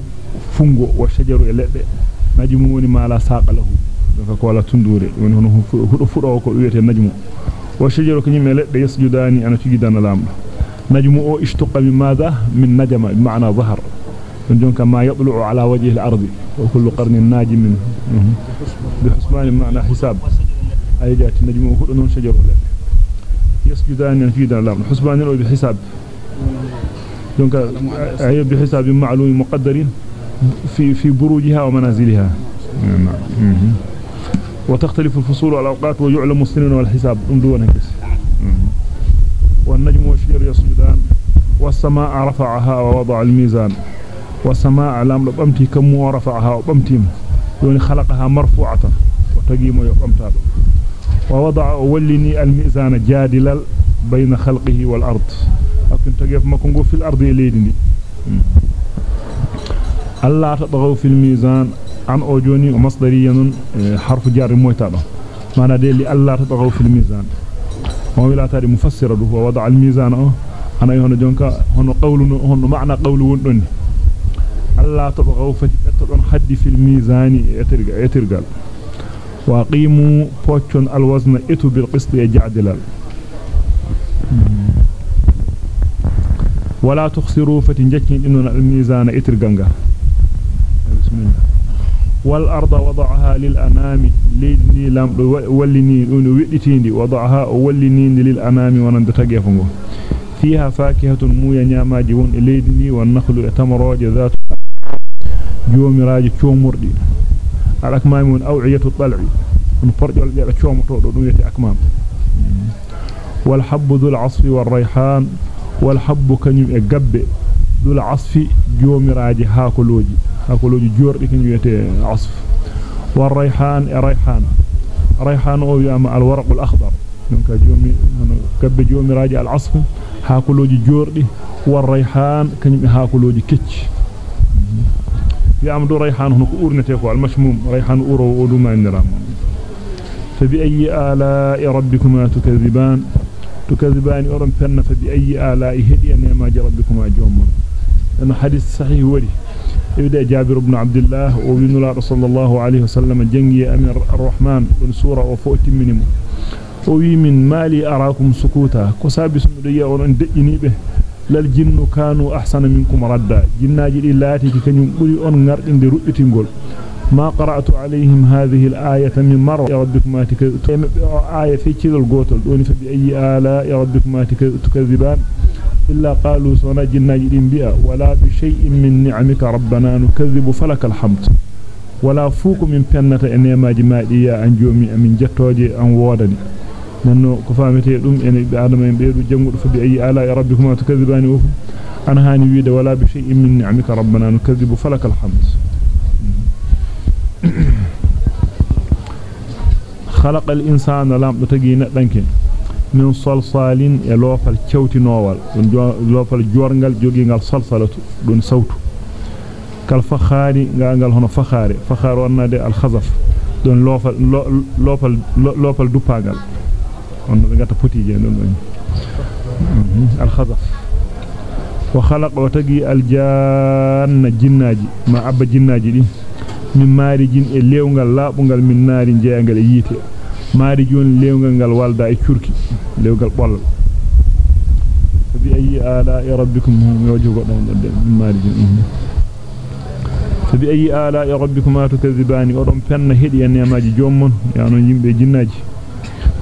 فungo والشجر لبب نجم وني ما لا ساق له. فكولا تندوري. وني هو هو فدو كو ويته نجم. والشجر كنيم لبب يسجدان أنا تجدان لام. نجم أو اشتق بماذا؟ من نجم بمعنى ظهر. من دون كما يطلع على وجه الأرض. وكل قرن ناجم منه. بحسمان معنى حساب. أي جات نجم هو شجر لبب يسجدان يعني في دار لام. حسبان بحساب. Ay bi hisab ma'lum muqaddarin في في بروجها ومنازلها. وتختلف الفصول والأوقات ويعلم السنين والحساب. دون هكذا والنجم والشجر يسجدان والسماء رفعها ووضع الميزان والسماء لم بمتي كم ورفعها وبمتيم يعني خلقها مرفوعة وتقيم يقمتها ووضع ولني الميزان جادلا بين خلقه والأرض. لكن تقف ما في الأرض يليدني alla tadghaw fil mizan an o joni o masdariyan harfu jar moytado mana de li alla tadghaw fil mizan mo wilatade mufassira du wada al mizan ana hono jonka hono qawlu hono maana qawlu won alla tadghaw fati bettodon haddi fil mizani etirga etirgal wa pochon al wazna etu bil qist ya ja'dilal ولا تخسروا فتنجكين إننا الميزان إترغنغا والأرض وضعها للأنام ليدني لام ولني دون ويدتيندي. وضعها ولني للأنام ونند تغيفغو فيها فاكهة مويا نياماجي وون ليدني والنخل تمروج ذات جومراج تشومردي. الأكمام من أوعية الطلع. من فرجل بيبا تشومتو دو ويتي أكمام. والحب ذو العصف والريحان. والحب كنيم جب ذو العصف جوم راج هاكلوج هاكلوج جور كنيم عصف والريحان ريحان ريحان أو يام الورق الأخضر يوم كجوم جب جوم راج العصف هاكلوج جور والريحان كنيم هاكلوج كتش يام دو ريحان هنا كورنتي كوا المشموم ريحان أورو أدو ما فبأي آلاء ربكما تكذبان fa bi ayi ala hedi nema rabbikuma jomma en hadith sahih wari ibda jabir ibn abdullah o winula sallallahu alayhi wa sallam jangi amir arrahman don sura o foti minimu o wi min mali arakum sukuta ko sabi sumudo ya onon dejjinibe lal jinnu kanu ahsana minkum radda jinnaaji di laati ki kanyum buri on ما قرأت عليهم هذه الآية من مرة يا ربكما تكذبان آية في كذا القوتل. دون فبأي آلاء يا ربكما تكذبان. إلا قالوا سنجنا جدين بها ولا بشيء من نعمك ربنا نكذب فلك الحمد. ولا فوق من بنة إنما جماعي أن جومي من جتوجي أن وودني. نانو كفامتي دوم ان آدم en beedu jangudo fa bi ayi ala rabbikuma tukadzibani wa an hani wiide wala bi shay'in min ni'amika rabbana nukazzibu falakal hamd خلق الانسان لام تغي ندانكي min salsalin e loofal cewtinowal don loofal jorgal jogingal salsalatu don sawtu kal fakhari ngal hono fakhare fakhar wonnade al khazaf don loofal loofal loofal dupagal on be gata potije don don al khazaf wa min marijin e lewgal labungal min naari jeyangal e yite maari joni lewgal gal walda e curki lewgal bollal bi ayi ala rabbikum yojo godon don maari joni bi ayi ala ya rabbikuma tukazibani odon penna hedi en nemaji jommon ya non yimbe jinnaji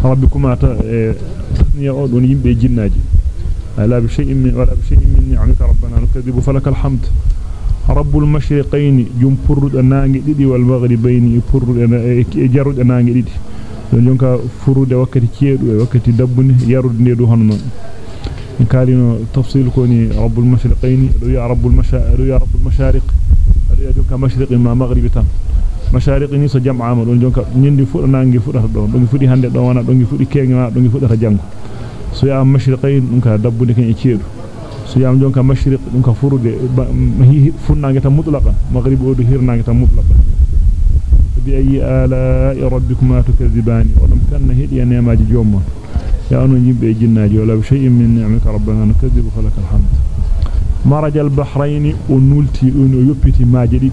rabbikuma ta e tasniya odon yimbe jinnaji ala bi shay'in min wala bi shay'in min ni'amika rabbana nukadhibu falakal hamd jum purrudo naangi didi wal maghribayn purrudo e jarrudo naangi didi don jonka furude wakkati ceedu e wakkati dabbuni yarude ne do hono non en kalino tafsil ko ni rabbul mashriqaini do ya rabbul mashariq do ya rabbul mashariq do ya jonka mashriqi ma maghribi tam mashariqi ni so jam'ama don jonka nyindi fuda nangi fudata don don fudi hande don wana don fudi kengi ma don fudata jango so ya mashriqain dum ka dabbude ken e ceedu jonka mashriq dum ka furude funnange tam mutlaqan maghribi o do hirnange tam mutlaqan بأي آلاء ربكما تكذبان ولم كان هدي نعمة جوما يا أنو نجيب جناجي ولا بشيء من نعمك ربنا نكذب فلك الحمد مرج البحرين ونلتي ونيبتي ما جديد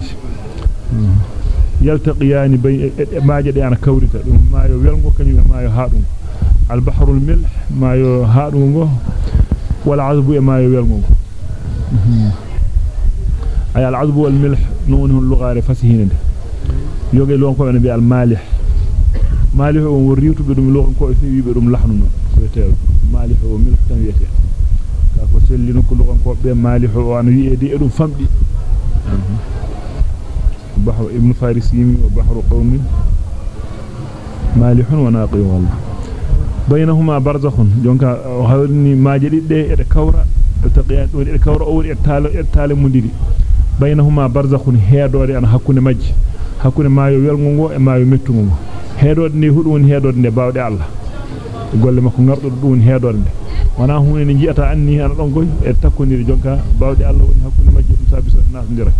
يلتقيان بين ما جدي أنا كورتا ما يويلغو كنيم ما يهادو البحر الملح ما يهادو والعذب ما يويلغو أي العذب والملح نونه اللغة فسهين ده yoge lon ko be al malih malih o woriwtu be dum lon ko e fi be dum lahnu non ko teew malih o milh tan yete ka ko sellino ko lon ko be malih o an wi'ede e dum famdi بحر ابن فارس يمي وبحر قوم مالح وناقي والله برزخ جونكا هاولني ما جدي دي e kawra taqiyat woni e kawra o woni e taalo e taale mundiri baynahuma barzakhun heedode an hakkunde majji hakkunde maayo welgo ngo e maayo mettugo ngo heedode ni hudu woni heedode nde baawde Allah golle makko ngardo dum woni heedode nde wana hunde ni jiata anni ana don goy e takkoniri jonka baawde Allah woni hakkunde majji dum sabi so nasdira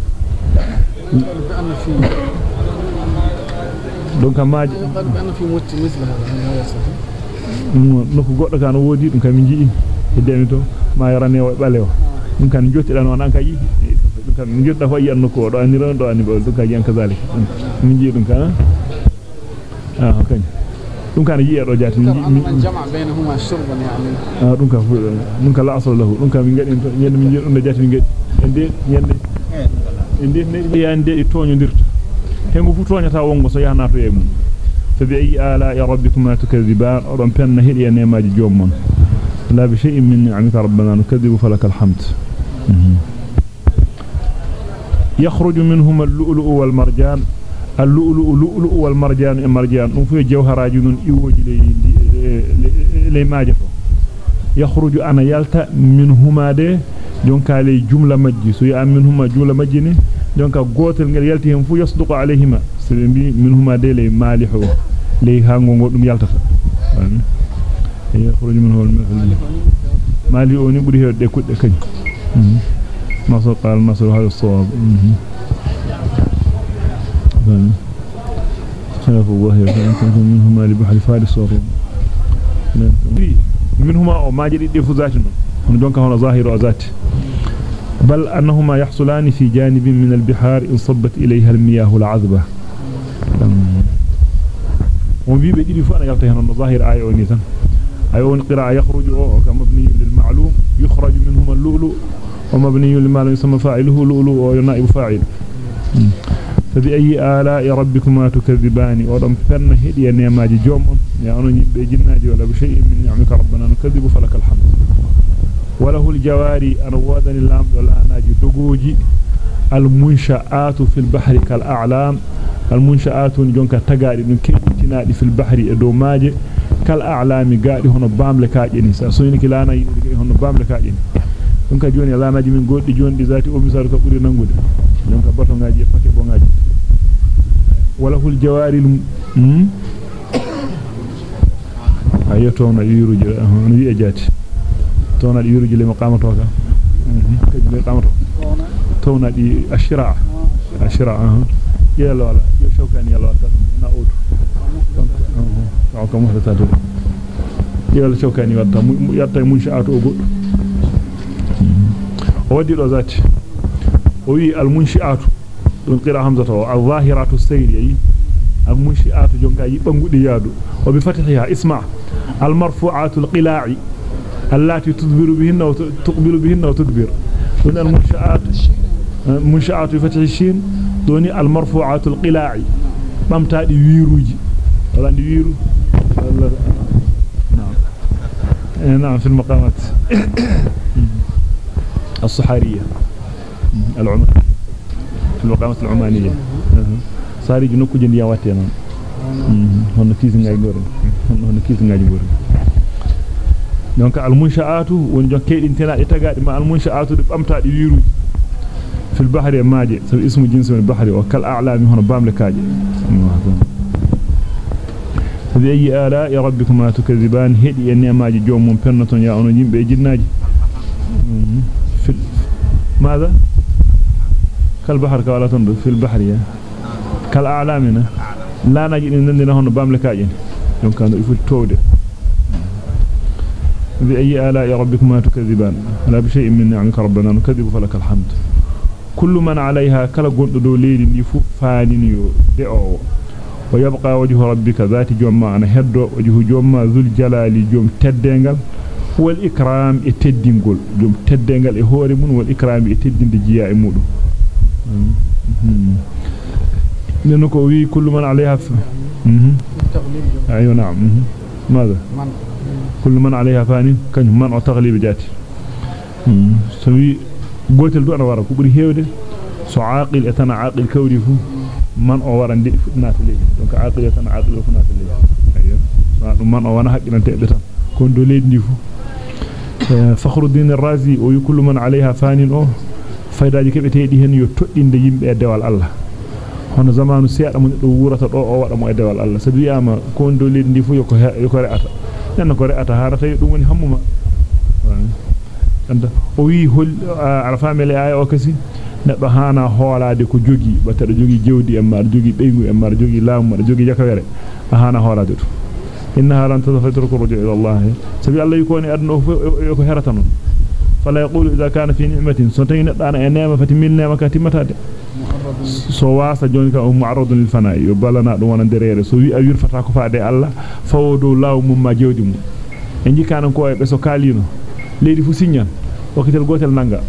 donc maaji أنا في موت مثل noko goddo kan wodi dum kam jii hedde to ma yarane o balewa dum kan jottidan on an ka yi dum kan jodda fa yanno ko do anira do ani dum kan yan kazalik mi jii dum kan ah kan dum kan yi do jati mi من جمع بينهما شربا يعني ah dum kan dum kan la asal lahu dum kan mi ngadi to nyende mi jii dum do jati mi ngadi ende nyende ende ne yande e toñodirta hengo fu toñata wongo so yahna to e mum فبأي آلاء ربكما تكذبان؟ رمبن هدي نعمة جومون لا بشيء من نعمك ربنا نكذب فلك الحمد. يخرج منهما اللؤلؤ والمرجان. اللؤلؤ لؤلؤ والمرجان المرجان دون في جوهراج لي لي ماجتو يخرج أنا يلتا منهما de jonka ley jumla majji so ya minhuma jumla majji ne jonka gotel ngel yalti be bi minhuma de ley malihu ley hango ngo dum yaltata yakhruj minhu al-milh mali oni buri hedde kudde kany maso qal maso hal sawab خلف الله فأنتم منهما لبحر فارس وروم منهما أو ما جديد فزاتنا هنا دونك هنا ظاهر وذات بل أنهما يحصلان في جانب من البحار إن صبت إليها المياه العذبة ومبي بيجي فانا يلتا هنا ظاهر آية ونيسا آية ونقراء يخرج كمبني للمعلوم يخرج منهما اللؤلؤ ومبني لما لم يسمى فاعله لؤلؤ ونائب فاعل فبأي آلاء ربكما تكذبان ودم فن هدي نعماج جوم نيبي جناجي ولا بشيء من نعمك ربنا نكذب فلك الحمد وله الجواري أنا وادني اللام ولا ناجي دغوجي المنشآت في البحر كالأعلام المنشآت جونكا تغادي دون كيتينادي في البحر ادو ماجي كالأعلام غادي هونو بامle kaajeni sa so yiniki laana yidi hono bamle kaajeni dum ka joni laanaji min goddi joni zati o misar ko buri nangude donc bato ngaaji e pake bo ngaaji wala hul jawari hmm ayo tawna yiruje on wi e jati tawna yiruje le maqamato ka kadi le qamato tawna di ashra ashra yelo wala yo shawkani yelo tan na odu donc ko mo tata yelo shawkani watta yatta munshaatu o goddo o wadi do zati o wi al munshaatu don qira hamzata o al zahiratu sayri yi al munshaatu jonka yi bangudi yaadu o bi fatihiha isma al marfu'atu al qila'i allati tudbiru bihinna wa tuqbilu bihinna wa tudbir don al munshaat منشآت فتح الشين دوني المرفوعات القلاعي. بمتا دي ويروجي ولا دي ويرو نعم. نعم في المقامات. الصحارية. العمانية. في المقامات العمانية. صاري جنوكو جنيا واتينا هنو كيزن عجور هنو كيزن عجور donc al munsha'atu won jokkeedin tenaade tagaade ma al munsha'atu de bamtaade wiruuji في البحر يا ماجي سب اسم جنس من البحر وكل أعلام هنا بام لكاجي. أي آلاء يا ربكم لا تكذبان. هدي أني ماجي جوم من بنتون يا أنو جيم بيجي ناجي ماذا؟ كل بحر كلا في البحر يا. كل أعلامنا لا نجد إن عندنا بام لكاجي. يوم كان يفوت تودي بأي آلاء يا ربكم ما تكذبان. لا بشيء من نعمك ربنا. نكذب فلك الحمد. كل من عليها كلا قلت دو ليل نفو فانين يو دعو. ويبقى وجه ربك ذات جمع. أنا هدو وجه جمع ذو الجلال جم تدنغل. والإكرام التدنغل جم تدنغل. إهوري من والإكرام التدن دجياء مودو لأنه وي كل من عليها ف... أيوة نعم. ماذا؟ كل من عليها فاني. كان من تغليب جاتي سوي gotel du ana wara ko buri hewde so aqil e tan aqil kawri fu man o wara ndi fudnata leydi donc aqil e tan aqil fu nata leydi ayyo so dum man o wana haqqinante be tan kon do leydi ndi fu fakhruddin ar-razi o kullu man alayha fanin o faydaaji kebetedi hen yo toddinde yimbe e dewal Allah hono zamanu seeda mo do wurata do o wada mo e dewal Allah sabi yama kon do leydi ndi fu yo ko yo ko reata nan ko reata harata dum woni hammuma anda o wi hol arafamele ay o kasi neddo hana hoolaade ko jogi batta jogi jewdi e mar jogi beygu e mar jogi laamu jogi jakawere hana hoolaade to innaha lan tadfatru ruju ila allah sabi allah yikoni adno ko herata non fala yaqulu idha kana fi ni'matin so tayi neddo ana e neema fati min neema ka timmatade so wasa joni ka o mu'arradun lil fana'i yo balana dum wona derere so wi a wirfata ko faade allah fawodo laawu mum ma jewdi mum en jikanan ko e be so kalino leydi fu signan wakitel gotel nanga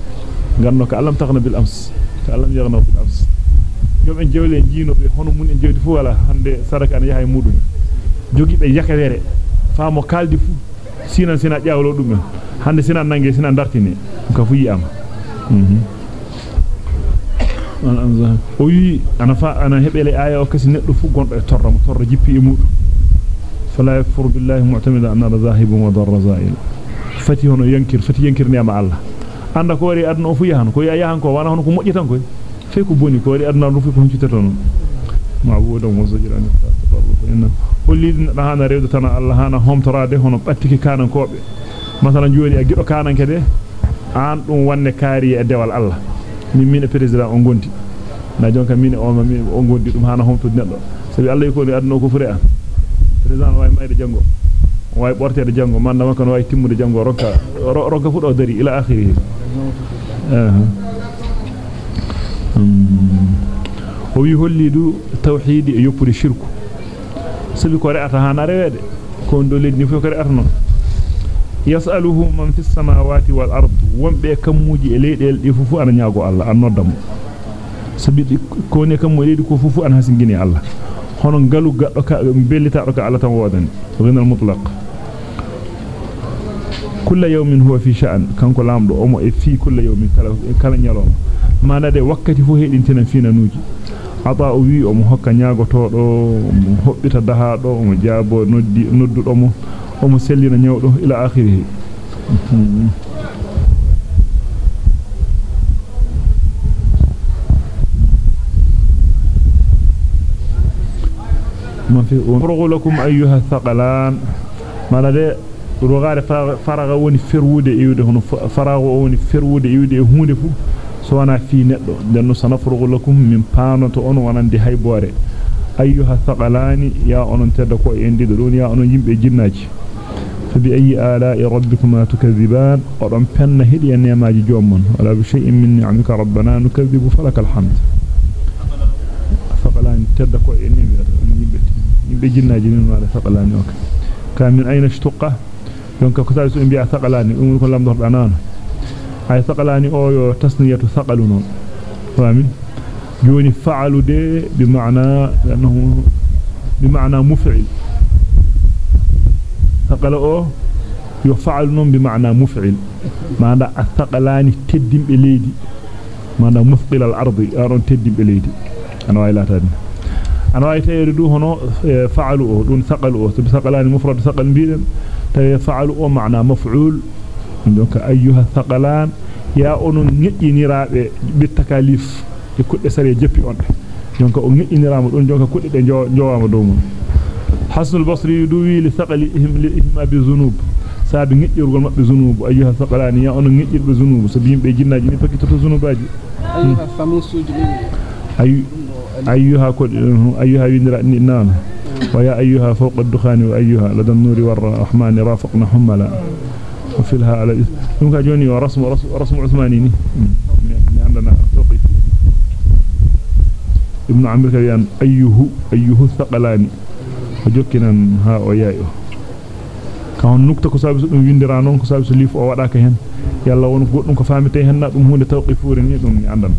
ganno ka alam taghna bil ams ka alam yaghna bil ams jom en jewle jiino be hono mun en jewdi fu wala hande saraka an yahay mudum jogi be yakawere faamo kaldi fu sinan sina jaawlo dum hande sina nange sina dartini ka fu yiyama mhm an anza o yi ana fa ana hebele aya o kasi neddo fu gondo e torra mo torra jippi e mudum fala yakfur billahi mu'tamida anna dhahibun wa darra za'il fati hono yankir fati yankir ni'ama Allah anda ko wari aduna fu yahan ko ya yahan ko wana hono ko mojji tan koy fe ko boni ko wari aduna fu ko huncitata non ma'budan wa zajran tabarruka inna hollidin hana rewde tan Allah hana homtorade hono battiki kanan kobe masalan joni a gido kanan kede an dum wanne kaari e dewal Allah min min president on gondi na jonka min o ma min on gondi dum hana homtude neddo sabi Allah yiko ni aduna ko fure an president way mayde jango manda makon way timmude jango ronka ronka fudo dari ila akhirih o wi hollidu tawhid e yoppude shirku sabi ko re'ata hana rewede ko ndo leddi fu ko re'ata non yasaluhu man fis samawati wal ard wonbe kammuji e leedel di fu fu ana nyaago Allah an noddam sabi ko ne kammo leedi ko fu fu an hasingini Allah hono galu gaddo ka bellita do ka Allah tan wodani ghinal mutlaq كل يوم هو في شأن كانكو لامدو اومو e fi كل يوم kala kala nyaloma manade wakkati fu hedintina fina nuuji ata o wi o mo hokka nyaagotodo mo hobbita daha do o mo jaabo noddi noddudo mo o mo sellina nyawdo ila akhirih ما في فرغ لكم ايها الثقلان manade rogare faraga woni ferwude iwde hono farago woni ferwude iwde e hunde fu so wana fi neddo denno sanafrugu lakum min panoto on wonande haybore ayyuha thaqalani ya onon tedda ko e ndido don ya onon yimbe jinnaaji fabi ayi ala'i rabbikuma tukadhiban odon penna hedi e nemaji jommon wala bi shay'in min ni'amika rabbana nukadhibu falakal hamd thaqalani tedda ko e nemi yimbe jinnaaji min wala thaqalani ok kamin ayna shtuqa donc ko tawi so bi'a thaqalani dum ko lamdorda nana ay thaqalani o yo tasniyatu thaqalu non famin joni fa'alu de bi ma'na annahu bi ma'na muf'il thaqala o yo fa'alu non bi ma'na muf'il manda athqalani teddimbe leedi manda mufqil al ardi aron teddimbe leedi ana waylata ana way tayri du hono fa'alu o dun thaqalu o to thaqalani mufrad thaqal biiden تيفعل ومعنى مفعول. دونك أيها الثقلان يا أنون ينيرا بالتكاليف يكون سري جبي أنت دونك أنون ينيرا مدون دونك كل دين جو جو مدون حسن البصري يدوي لثقلهم لهم بذنوب. سابع نجير قوم بذنوب. أيها الثقلان يا أنون نجير بذنوب. سبيم بيجنا جني فكيت بذنوب أجي. أيها فمن سجني أي أيها كل أيها ينيرا نام. ويا أيها فوق الدخان وأيها لدى النور والرحمن رافقنا حملا. وفي لها على يمكن جوني ورسم رسم, رسم عثماني عندنا توقيف ابن عمرو كان أيه أيه الثقلاني. وجوكنا ها ويايو nukta ko sabi dum windira non ko sabi so lifu o wadaka hen yalla won ko goddum ko famite hen na dum hunde tawqifure ni dum ni andan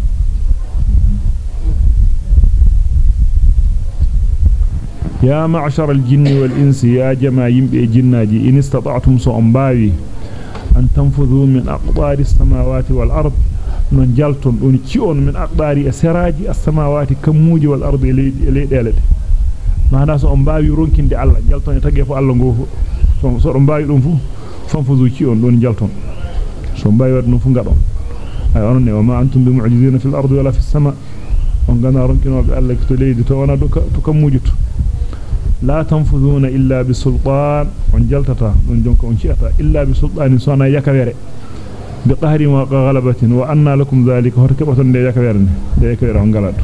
يا معشر الجن والإنس يا جماعة ينبئ جناجي إن استطعتم سأنباوي أن تنفذوا من أقدار السماوات والأرض. من جلتم أن من أقدار أسراج السماوات كموج والأرض إلي دالت ما هذا سأنباوي رنكين دي الله. جلتم يتقف الله نقوه سأنباوي رنفو فانفذوا كيون دون جلتم. سأنباوي رنفو نقرون أي أنني وما أنتم بمعجزين في الأرض ولا في السماء. وانقنا رنكين وقال لك تليد توانا تكموجتو لا تنفذون إلا بسلطان. ونجلتتا ونجنك ونشئتا إلا بسلطان سوانا يكوير بقهر وغلبة وأنا لكم ذلك هركبة دي يكوير دي يكوير ونقلت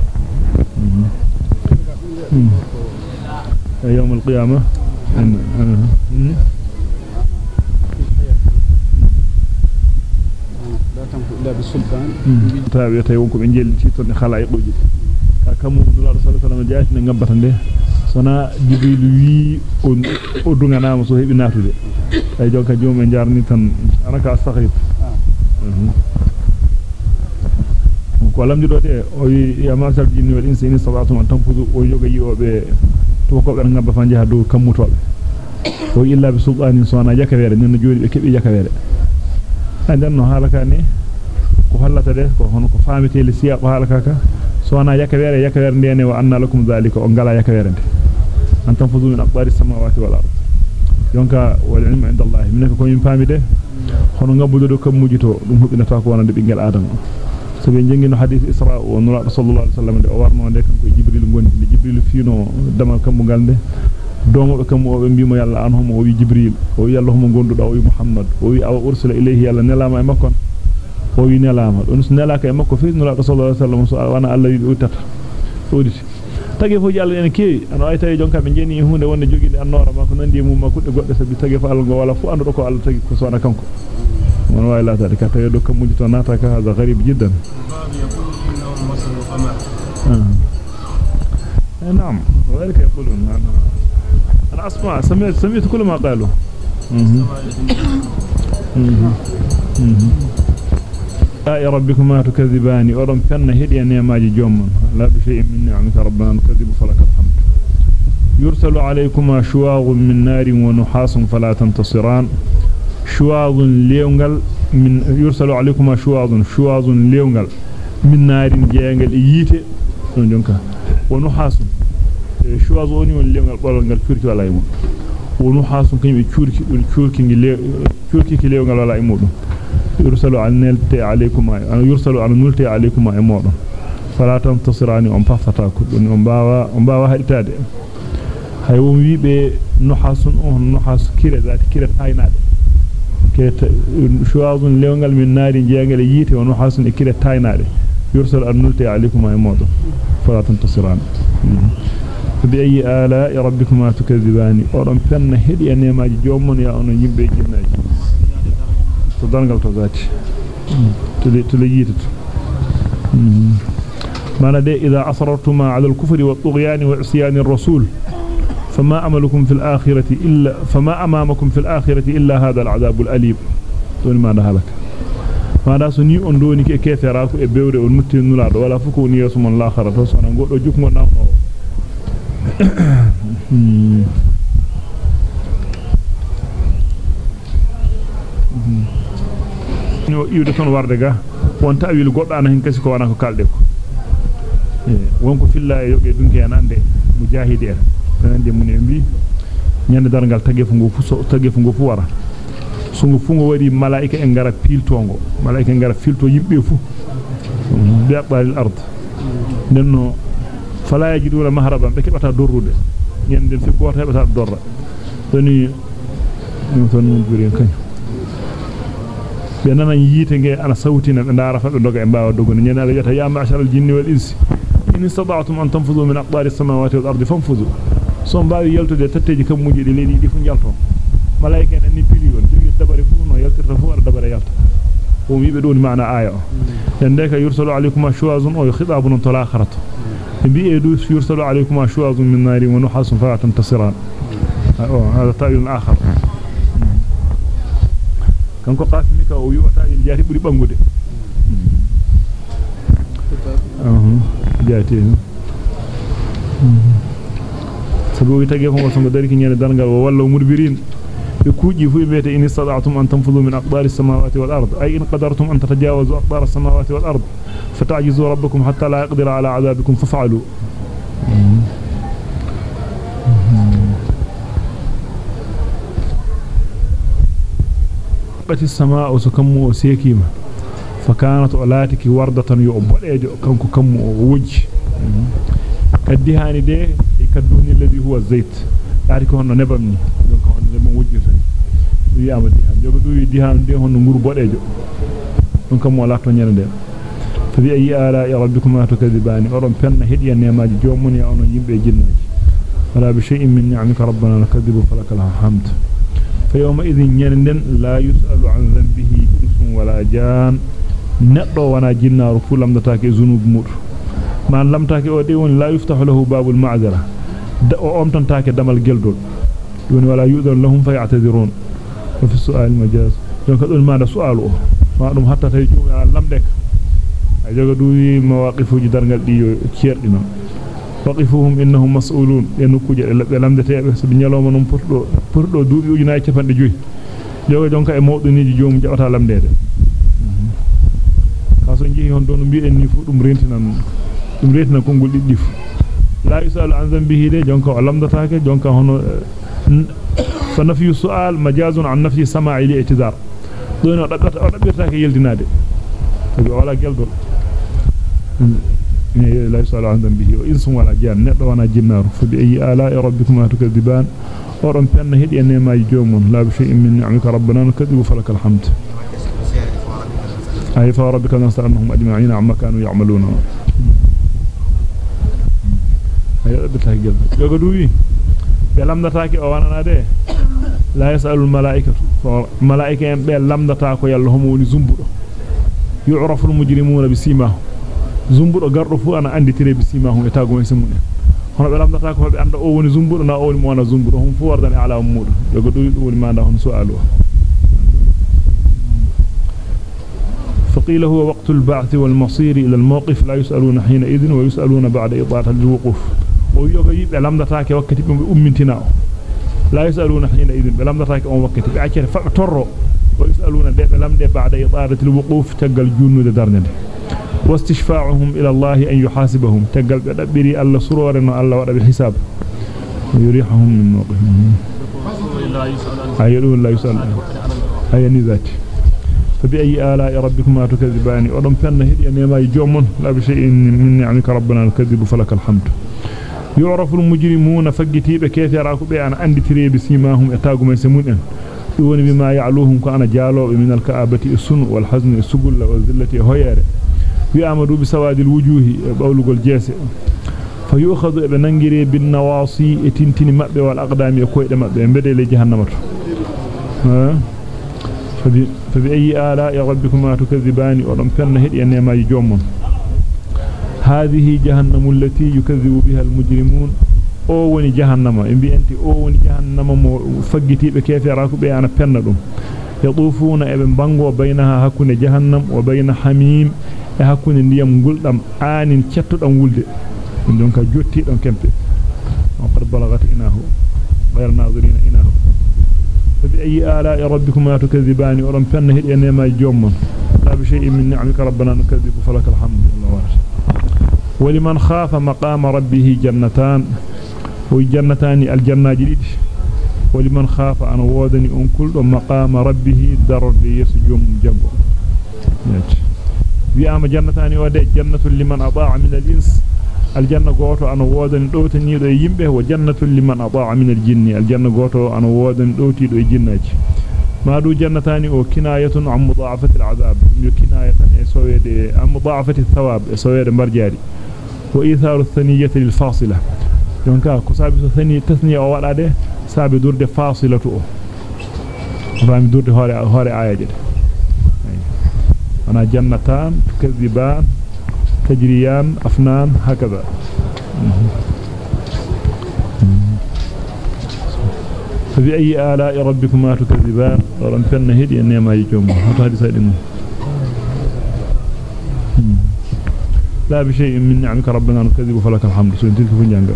يوم القيامة. لا تنفذ إلا بسلطان. تابعتا يومكم إنجيل. تيتون خلائق وجد. نلا رسول الله صلى الله عليه وسلم جاءت نغبتا sona jibril wi on odunganama so hebi natude ay jonka joom en jarni tan anaka astaghfir ko lamdido de o wi ya masal jinni wal insi in sabatum an tanfudu o yoga yiwobe to ko be ngabba fan jaha do kammutobe o illa bi sultanin sona yakawere nen jodi be kebi yakawere anden no halaka ne ko hallata de ko hono ko famite le siya ko halaka ka سوانا يكبر يكبر نيني وأن لكم ذلك. أنقلا يكبر أنت أن تنفذوا من أقبار السماوات والأرض. يونك والعلم عند الله. منك كون ينفهم ده خلو نقبل دو كم مجيتو لم هكذا فاكو أنا دي آدم سبين جنجينو حديث إسراء ونرى رسول الله صلى الله عليه وسلم دي أوار موان دي كم كوي جبريل مغن دي جبريل فينو دم كم مغن دي دوما كم مغن بيما يالا عنهم. ووي جبريل. ووي الله مغن دو داوي محمد. ووي أو أرسل إليه يالا نلا ما o wi nelama don so nelaka e makko fi nura sallallahu alaihi wasallam wana allah wi utata oditi tagi fo jall en kewi an ay tay jonka be jeni hunde wonde joginde annora ma ko nandi mum ma kudde godde sabi tagi fa algo wala fu andu ko Allah tagi ko sona kanko mon way la tadi ka tayo do kam muji to nata ka hada gharib jiddan نعم وذلك يقولون أنا أسمع سمعت سمعت كل ما قالوا يا ربكما تكذبان ورم فن هدي نعماج جوم لا بشيء من نعمك ربنا نكذب فلك الحمد. يرسل عليكما شواظ من نار ونحاس فلا تنتصران. شواظ ليونغل من يرسل عليكما شواظ شواظ ليونغل من نار جيانغل ييته دون ونحاس. شواظ وني ون ليونغل بولغال فيرتي ولا يمو ونحاس كيم تشوركي دون تشوركي كي ليونغل ولا يمو يرسل عن نلتي عليكم يرسل عن نلتي عليكم tasirani on pafata ko don on bawa on bawa haditade hay won wiibe nuhasun on nuhas kire zati kire taynade kire shuwazun lewngal min naari jeangal yite on nuhasun e kire taynade yursal an nulti alaykum ay modon fala tan tasirani bi ayi ala rabbikuma tukadhibani odon penna hedi enemaji jommon ya on yimbe jinnaji to dangal to zati to le yitata معنى ده إذا أصررتما على الكفر والطغيان وعصيان الرسول فما أملكم في الآخرة إلا فما أمامكم في الآخرة إلا هذا العذاب الأليم دون ما نهلك ما so ni on doni ke keferaako e bewre on mutti nulaado wala fuko ni yeso mon laakhara to sona goddo jukmo namno no iwde ton warde ga won ta'wil goddo ana hen kasi ko wana ko kalde ko wonko filla e yoge dunki en ande mujahidi en nande mun en bi nyande dargal tagefu go fu tagefu go fu wara sungu fu go wari malaika en ngara piltongo malaika en ngara filto yibbe fu bi aqbalil ard nenno fala yajiduna mahraban be kebata dorrude nyande fi goto hebata dorra doni dum ton mun buri kany be nana yite nge ana sawtina be ndara fa be doga e baawa dogono nyene ala yata ya ma'sharal jinni wal insi in istata'tum an tanfuzu min aqdari samawati wal ardi fanfuzu so mbaawi yaltude tatteji kammuji de leedi di fu jalton malaika en ni piliyon jogi dabare fu no yaltirta fu ar dabare yalta o wiibe don maana aya o yande ka yursalu alaykum ashwazun o khitabun talakharatu bi edu yursalu alaykum ashwazun min narin wa nuhasun fa tantasiran هذا تأويل آخر kanko qasimi ka o wiwata il jaati buri bangude mhm jaati sabu wi tagi dari mudbirin be kuuji fu beete in istada'tum an tanfudu min aqdari samawati wal ard ay in qadartum an tatajawazu aqdar samawati wal ard fata'jizu rabbakum hatta la yaqdira ala 'adabikum faf'alu بت السماء سكمو سيكيما فكانت علاتك وردة يؤبديجو كانكو كمو وج كدهاني دي كدوني الذي هو الزيت. ياريكو هنو نبامني دونك هنو نبام وجي تاني وياما ديهان جوغو دوي ديهان دي هنو مور بوديجو دونك مو لاتو نينا دي فبي أي آلاء ربكما تكذبان. ورم بن هديا نيماجي جومون يا اونو يمبي جناجي ولا بشيء من نعمك ربنا نكذب فلك الحمد. فيومئذ ينندن لا يسأل عن ذنبه إنس ولا جان. نقضى وأنا جنار فلم نتاك ذنوب مر. ما لم تاك وديون لا يفتح له باب المعذرة. أمتن تاك دم الجلدل دون ولا يؤذن لهم فيعتذرون. وفي السؤال مجاز دونك دون ما سؤاله ما دum hatta tay jumi lam dek ay joga duwi mawaqifuji dargal di cierdina waqifuhum innahum mas'ulun en kuje be lamdeteebe so nyaloma non pordo pordo duubi ujunaaji capande joyi joga jonka e mawduniji joomu jabata lamdede kaso jehi hon don mbi'en ni fu dum rentinan dum rentinan kongol diddi fu la yusalu an zambihi de jonka o lamdataake jonka hono fa nafyu su'al majazun an nafyi sama'i li i'tizar don o dabbata o dabbirtaake yeldinaade tabi wala geldol لا يسأل عن ذنبه. وإنس ولا جان نقضى وأنا جنار فبأي آلاء ربكما تكذبان. ورم بأن هدي أن ما يجومون لا بشيء من نعمك ربنا نكذب فلك الحمد. أي فربك نسأل أنهم أجمعين عما كانوا يعملون. أي أبتها جلد يقولوا بلم نتاكي أوانا ده. لا يسأل الملائكة. ملائكة بلم نتاكو يالهم ونزنبو يعرف المجرمون بسيماهم. Zumbudo gardo fu ana anditire bi simahum e tago men mun hono be lamdata ko be anda o woni zumbudo na o woni mo wana zumbudo hum fu wardan ala mudum jogo do woni manda hon su'alu فقيل هو وقت البعث والمصير إلى الموقف لا يسألون حينئذ ويسألون بعد إطاعة الوقوف ويوغا يبقى لمدتاك وقت بأمنتنا لا يسألون حينئذ بلمدتاك أم وقت بأكير فأتروا ويسألون بلمد بعد إطاعة الوقوف تقل جنود درنده واستشفاعهم إلى الله أن يحاسبهم. تقل بدبري الله سرور أن الله ورب الحساب. ويريحهم من موقفهم. أيضون لا يسأل. أي نذات فبأي آلاء ربكما تكذبان؟ ولم فن هدي أن يما يجومون لا بشيء من نعمك ربنا نكذب فلك الحمد. يعرف المجرمون فقتيب كيف يراكو بأن عندي تري بسيماهم إتاقوا من سمون. دون بما يعلوهم كأنا جالوا من الكآبة السن والحزن السقل والذلة هيار ويأمروا بسواد الوجوه بأولوغ الجيس فيؤخذ ابن ننجري بالنواصي اتنتني مأبه والأقدام يكويد مأبه بدي لجهنم فبأي آلاء ربكما تكذبان؟ ولم كان هدي أن يما يجومون. هذه جهنم التي يكذب بها المجرمون. o woni jahannama e bi'enti o woni jahannama mo faggitibe keferaku be ana يطوفون ابن بانغو بينها هكون جهنم وبين حميم هكون نيام غولدام آنين تشتودام وولد دونك جوتي دون كيمبي وقد بلغت إناه. غير ناظرين إناه. فبأي آلاء ربكم ما تكذبان؟ ورم فنه ما جوم. لا بشيء من نعمك ربنا نكذب فلك الحمد. الله ولمن خاف مقام ربه جنتان. وجنتان الجنة جديد. ولمن خاف أن وودني أن كل مقام ربه در يسجم جنبه. ويأما جنتان ودى جنة لمن أطاع من الإنس. الجنة قوتو أن وودني دوتني دو يمبه وجنة لمن أطاع من الجن. الجنة قوتو أن وودني دوتي دو جناج ما دو جنتان أو كناية عن مضاعفة العذاب. كناية سويد عن مضاعفة الثواب سويد مرجاري. وإيثار الثنية للفاصلة. يونكا كسابي ثنية تثنية أو وعده saabe durde fasilatu o fami durde hore hore ayaje ana jannatan tukazziban tajriyan afnan hakaza فبأي آلاء ربكما تكذبان؟ ورم فن هدي أنما يجوم. هذا حديث هذا لا بشيء من نعمك ربنا نكذب فلك الحمد. سنتلك فنجانك.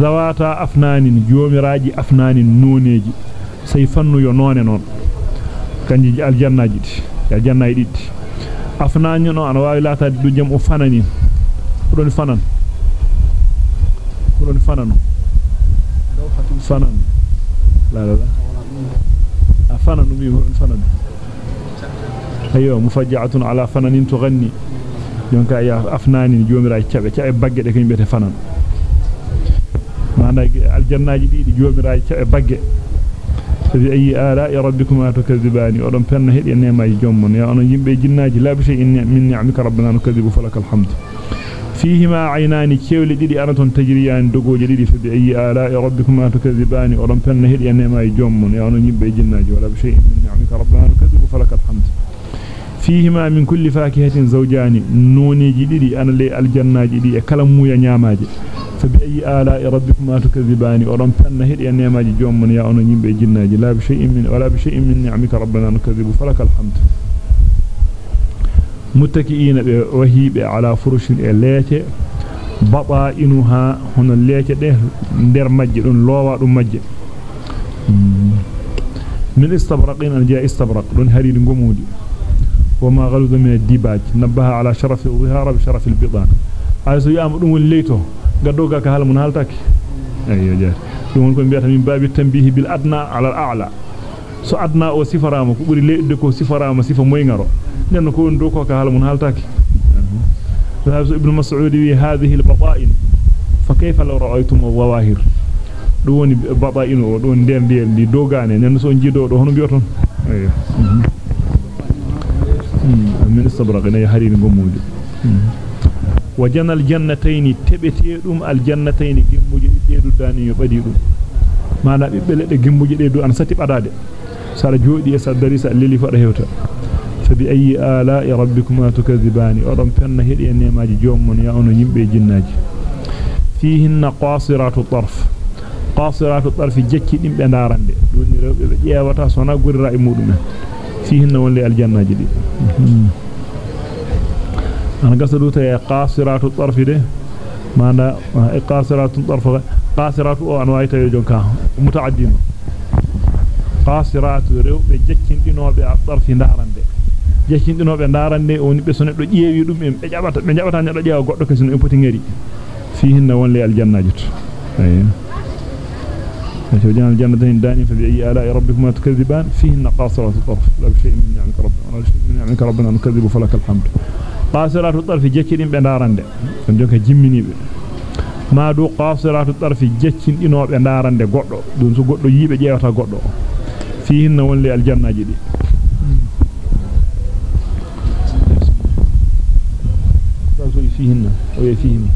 Zawata afnanin joomiraaji afnanin noneji sey fannu yo none non kanji aljannaaji di aljannaay diddi afnaani no ana waawi laataade du jam o fanani don fanan don fanano fanan la la la afananu bi fanan ayo mufajja'atun ala fananin tughanni jonka ya afnaani joomiraaji cabe cabe bagge de kany bete fanan bagge jinnaaji فيهما عينان كيول ديدي أنا تون تجريان دوغوجي ديدي فبي أي آلاء ربكما تكذبان. اورم بن هدي انما جومون يا اون يمبه جناجي ولا بشيء من نعمك ربنا فلك الحمد. فيهما من كل فاكهة زوجان. نوني ديدي أنا لي الجناجي دي كلام مويا نياماجي فبأي آلاء ربكما تكذبان؟ ورم فن هدي النعماج جوم يا أنو يمبي جناج لا بشيء من ولا بشيء من نعمك ربنا نكذب. فلك الحمد. متكئين وهيب على فرش الليتة بطائنها هنا الليتة ده مجد. لوا دم مجد. من استبرقين أن جاء استبرق. دون هرير قمودي. وما غلظ من الديباج. نبه على شرف الظهار بشرف البطان. سيام دم الليته gaddoga ka halmun haltaki ayyo ja dum ko biata min babi tanbihi bil adna ala al a'la so adna o sifarama ko buri leedde ko sifarama sifa moyngaro nenno ko on do ko ka halmun haltaki ذهب ابن مسعود هذه البطائن فكيف لو رأيتم الظواهر دون بطائن ودون دين دين دي دوغانه نن سو جيدو دو hono biyoton أيوه من استبرقنا يا حرير غمودي وجن الجنتين تبتيدum aljannatayn وجن الجنتين تبتيدوم الجنتين جيموجي تيدو دانيو باديدو مانا بيبلد جيموجي ديدو ان ساتي باداد سارا جودي سا داريسا ليلي فدا هيوتا فبي اي آلاء ربكما تكذبان؟ اورم فن هدي نيماجي جومون يا اونو نيمبي جيناجي فيهن قاصرات الطرف. قاصرات الطرف جكي ديمبي ناراندي دوني ريوبي جيواتا سونا غوري رأي مودو أنا قصدت قاصرات الطرف ده ما أنا قاصرات الطرف قاصرات أنواع تيجون كه متعدين. قاصرات رو بجكين دينو بالطرف نارن ده جكين دينو بنارن ده وني بسون دو جيوي دوم ام بجابata be jabata ne do jeewa goddo kesin en poti ngari fihinna wonle aljannajut ayya فجعل الجنة داني فبأي آلاء ربكما تكذبان. فيهن قاصرات الطرف. لا بشيء من نعمك ربنا ولا شيء من نعمك ربنا نكذب فلك الحمد. Qasiratu tarfi jekkidim be darande on jonka jimminibe ma du qasiratu tarfi jekkindinobe darande goddo dum so goddo yibe jeewata goddo fihinna wonle aljannaji di fihinna o ye fihim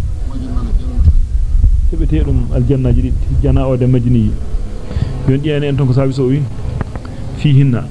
tebete dum aljannaji di jana o de majni yon diene en ton ko sabi so wi fihinna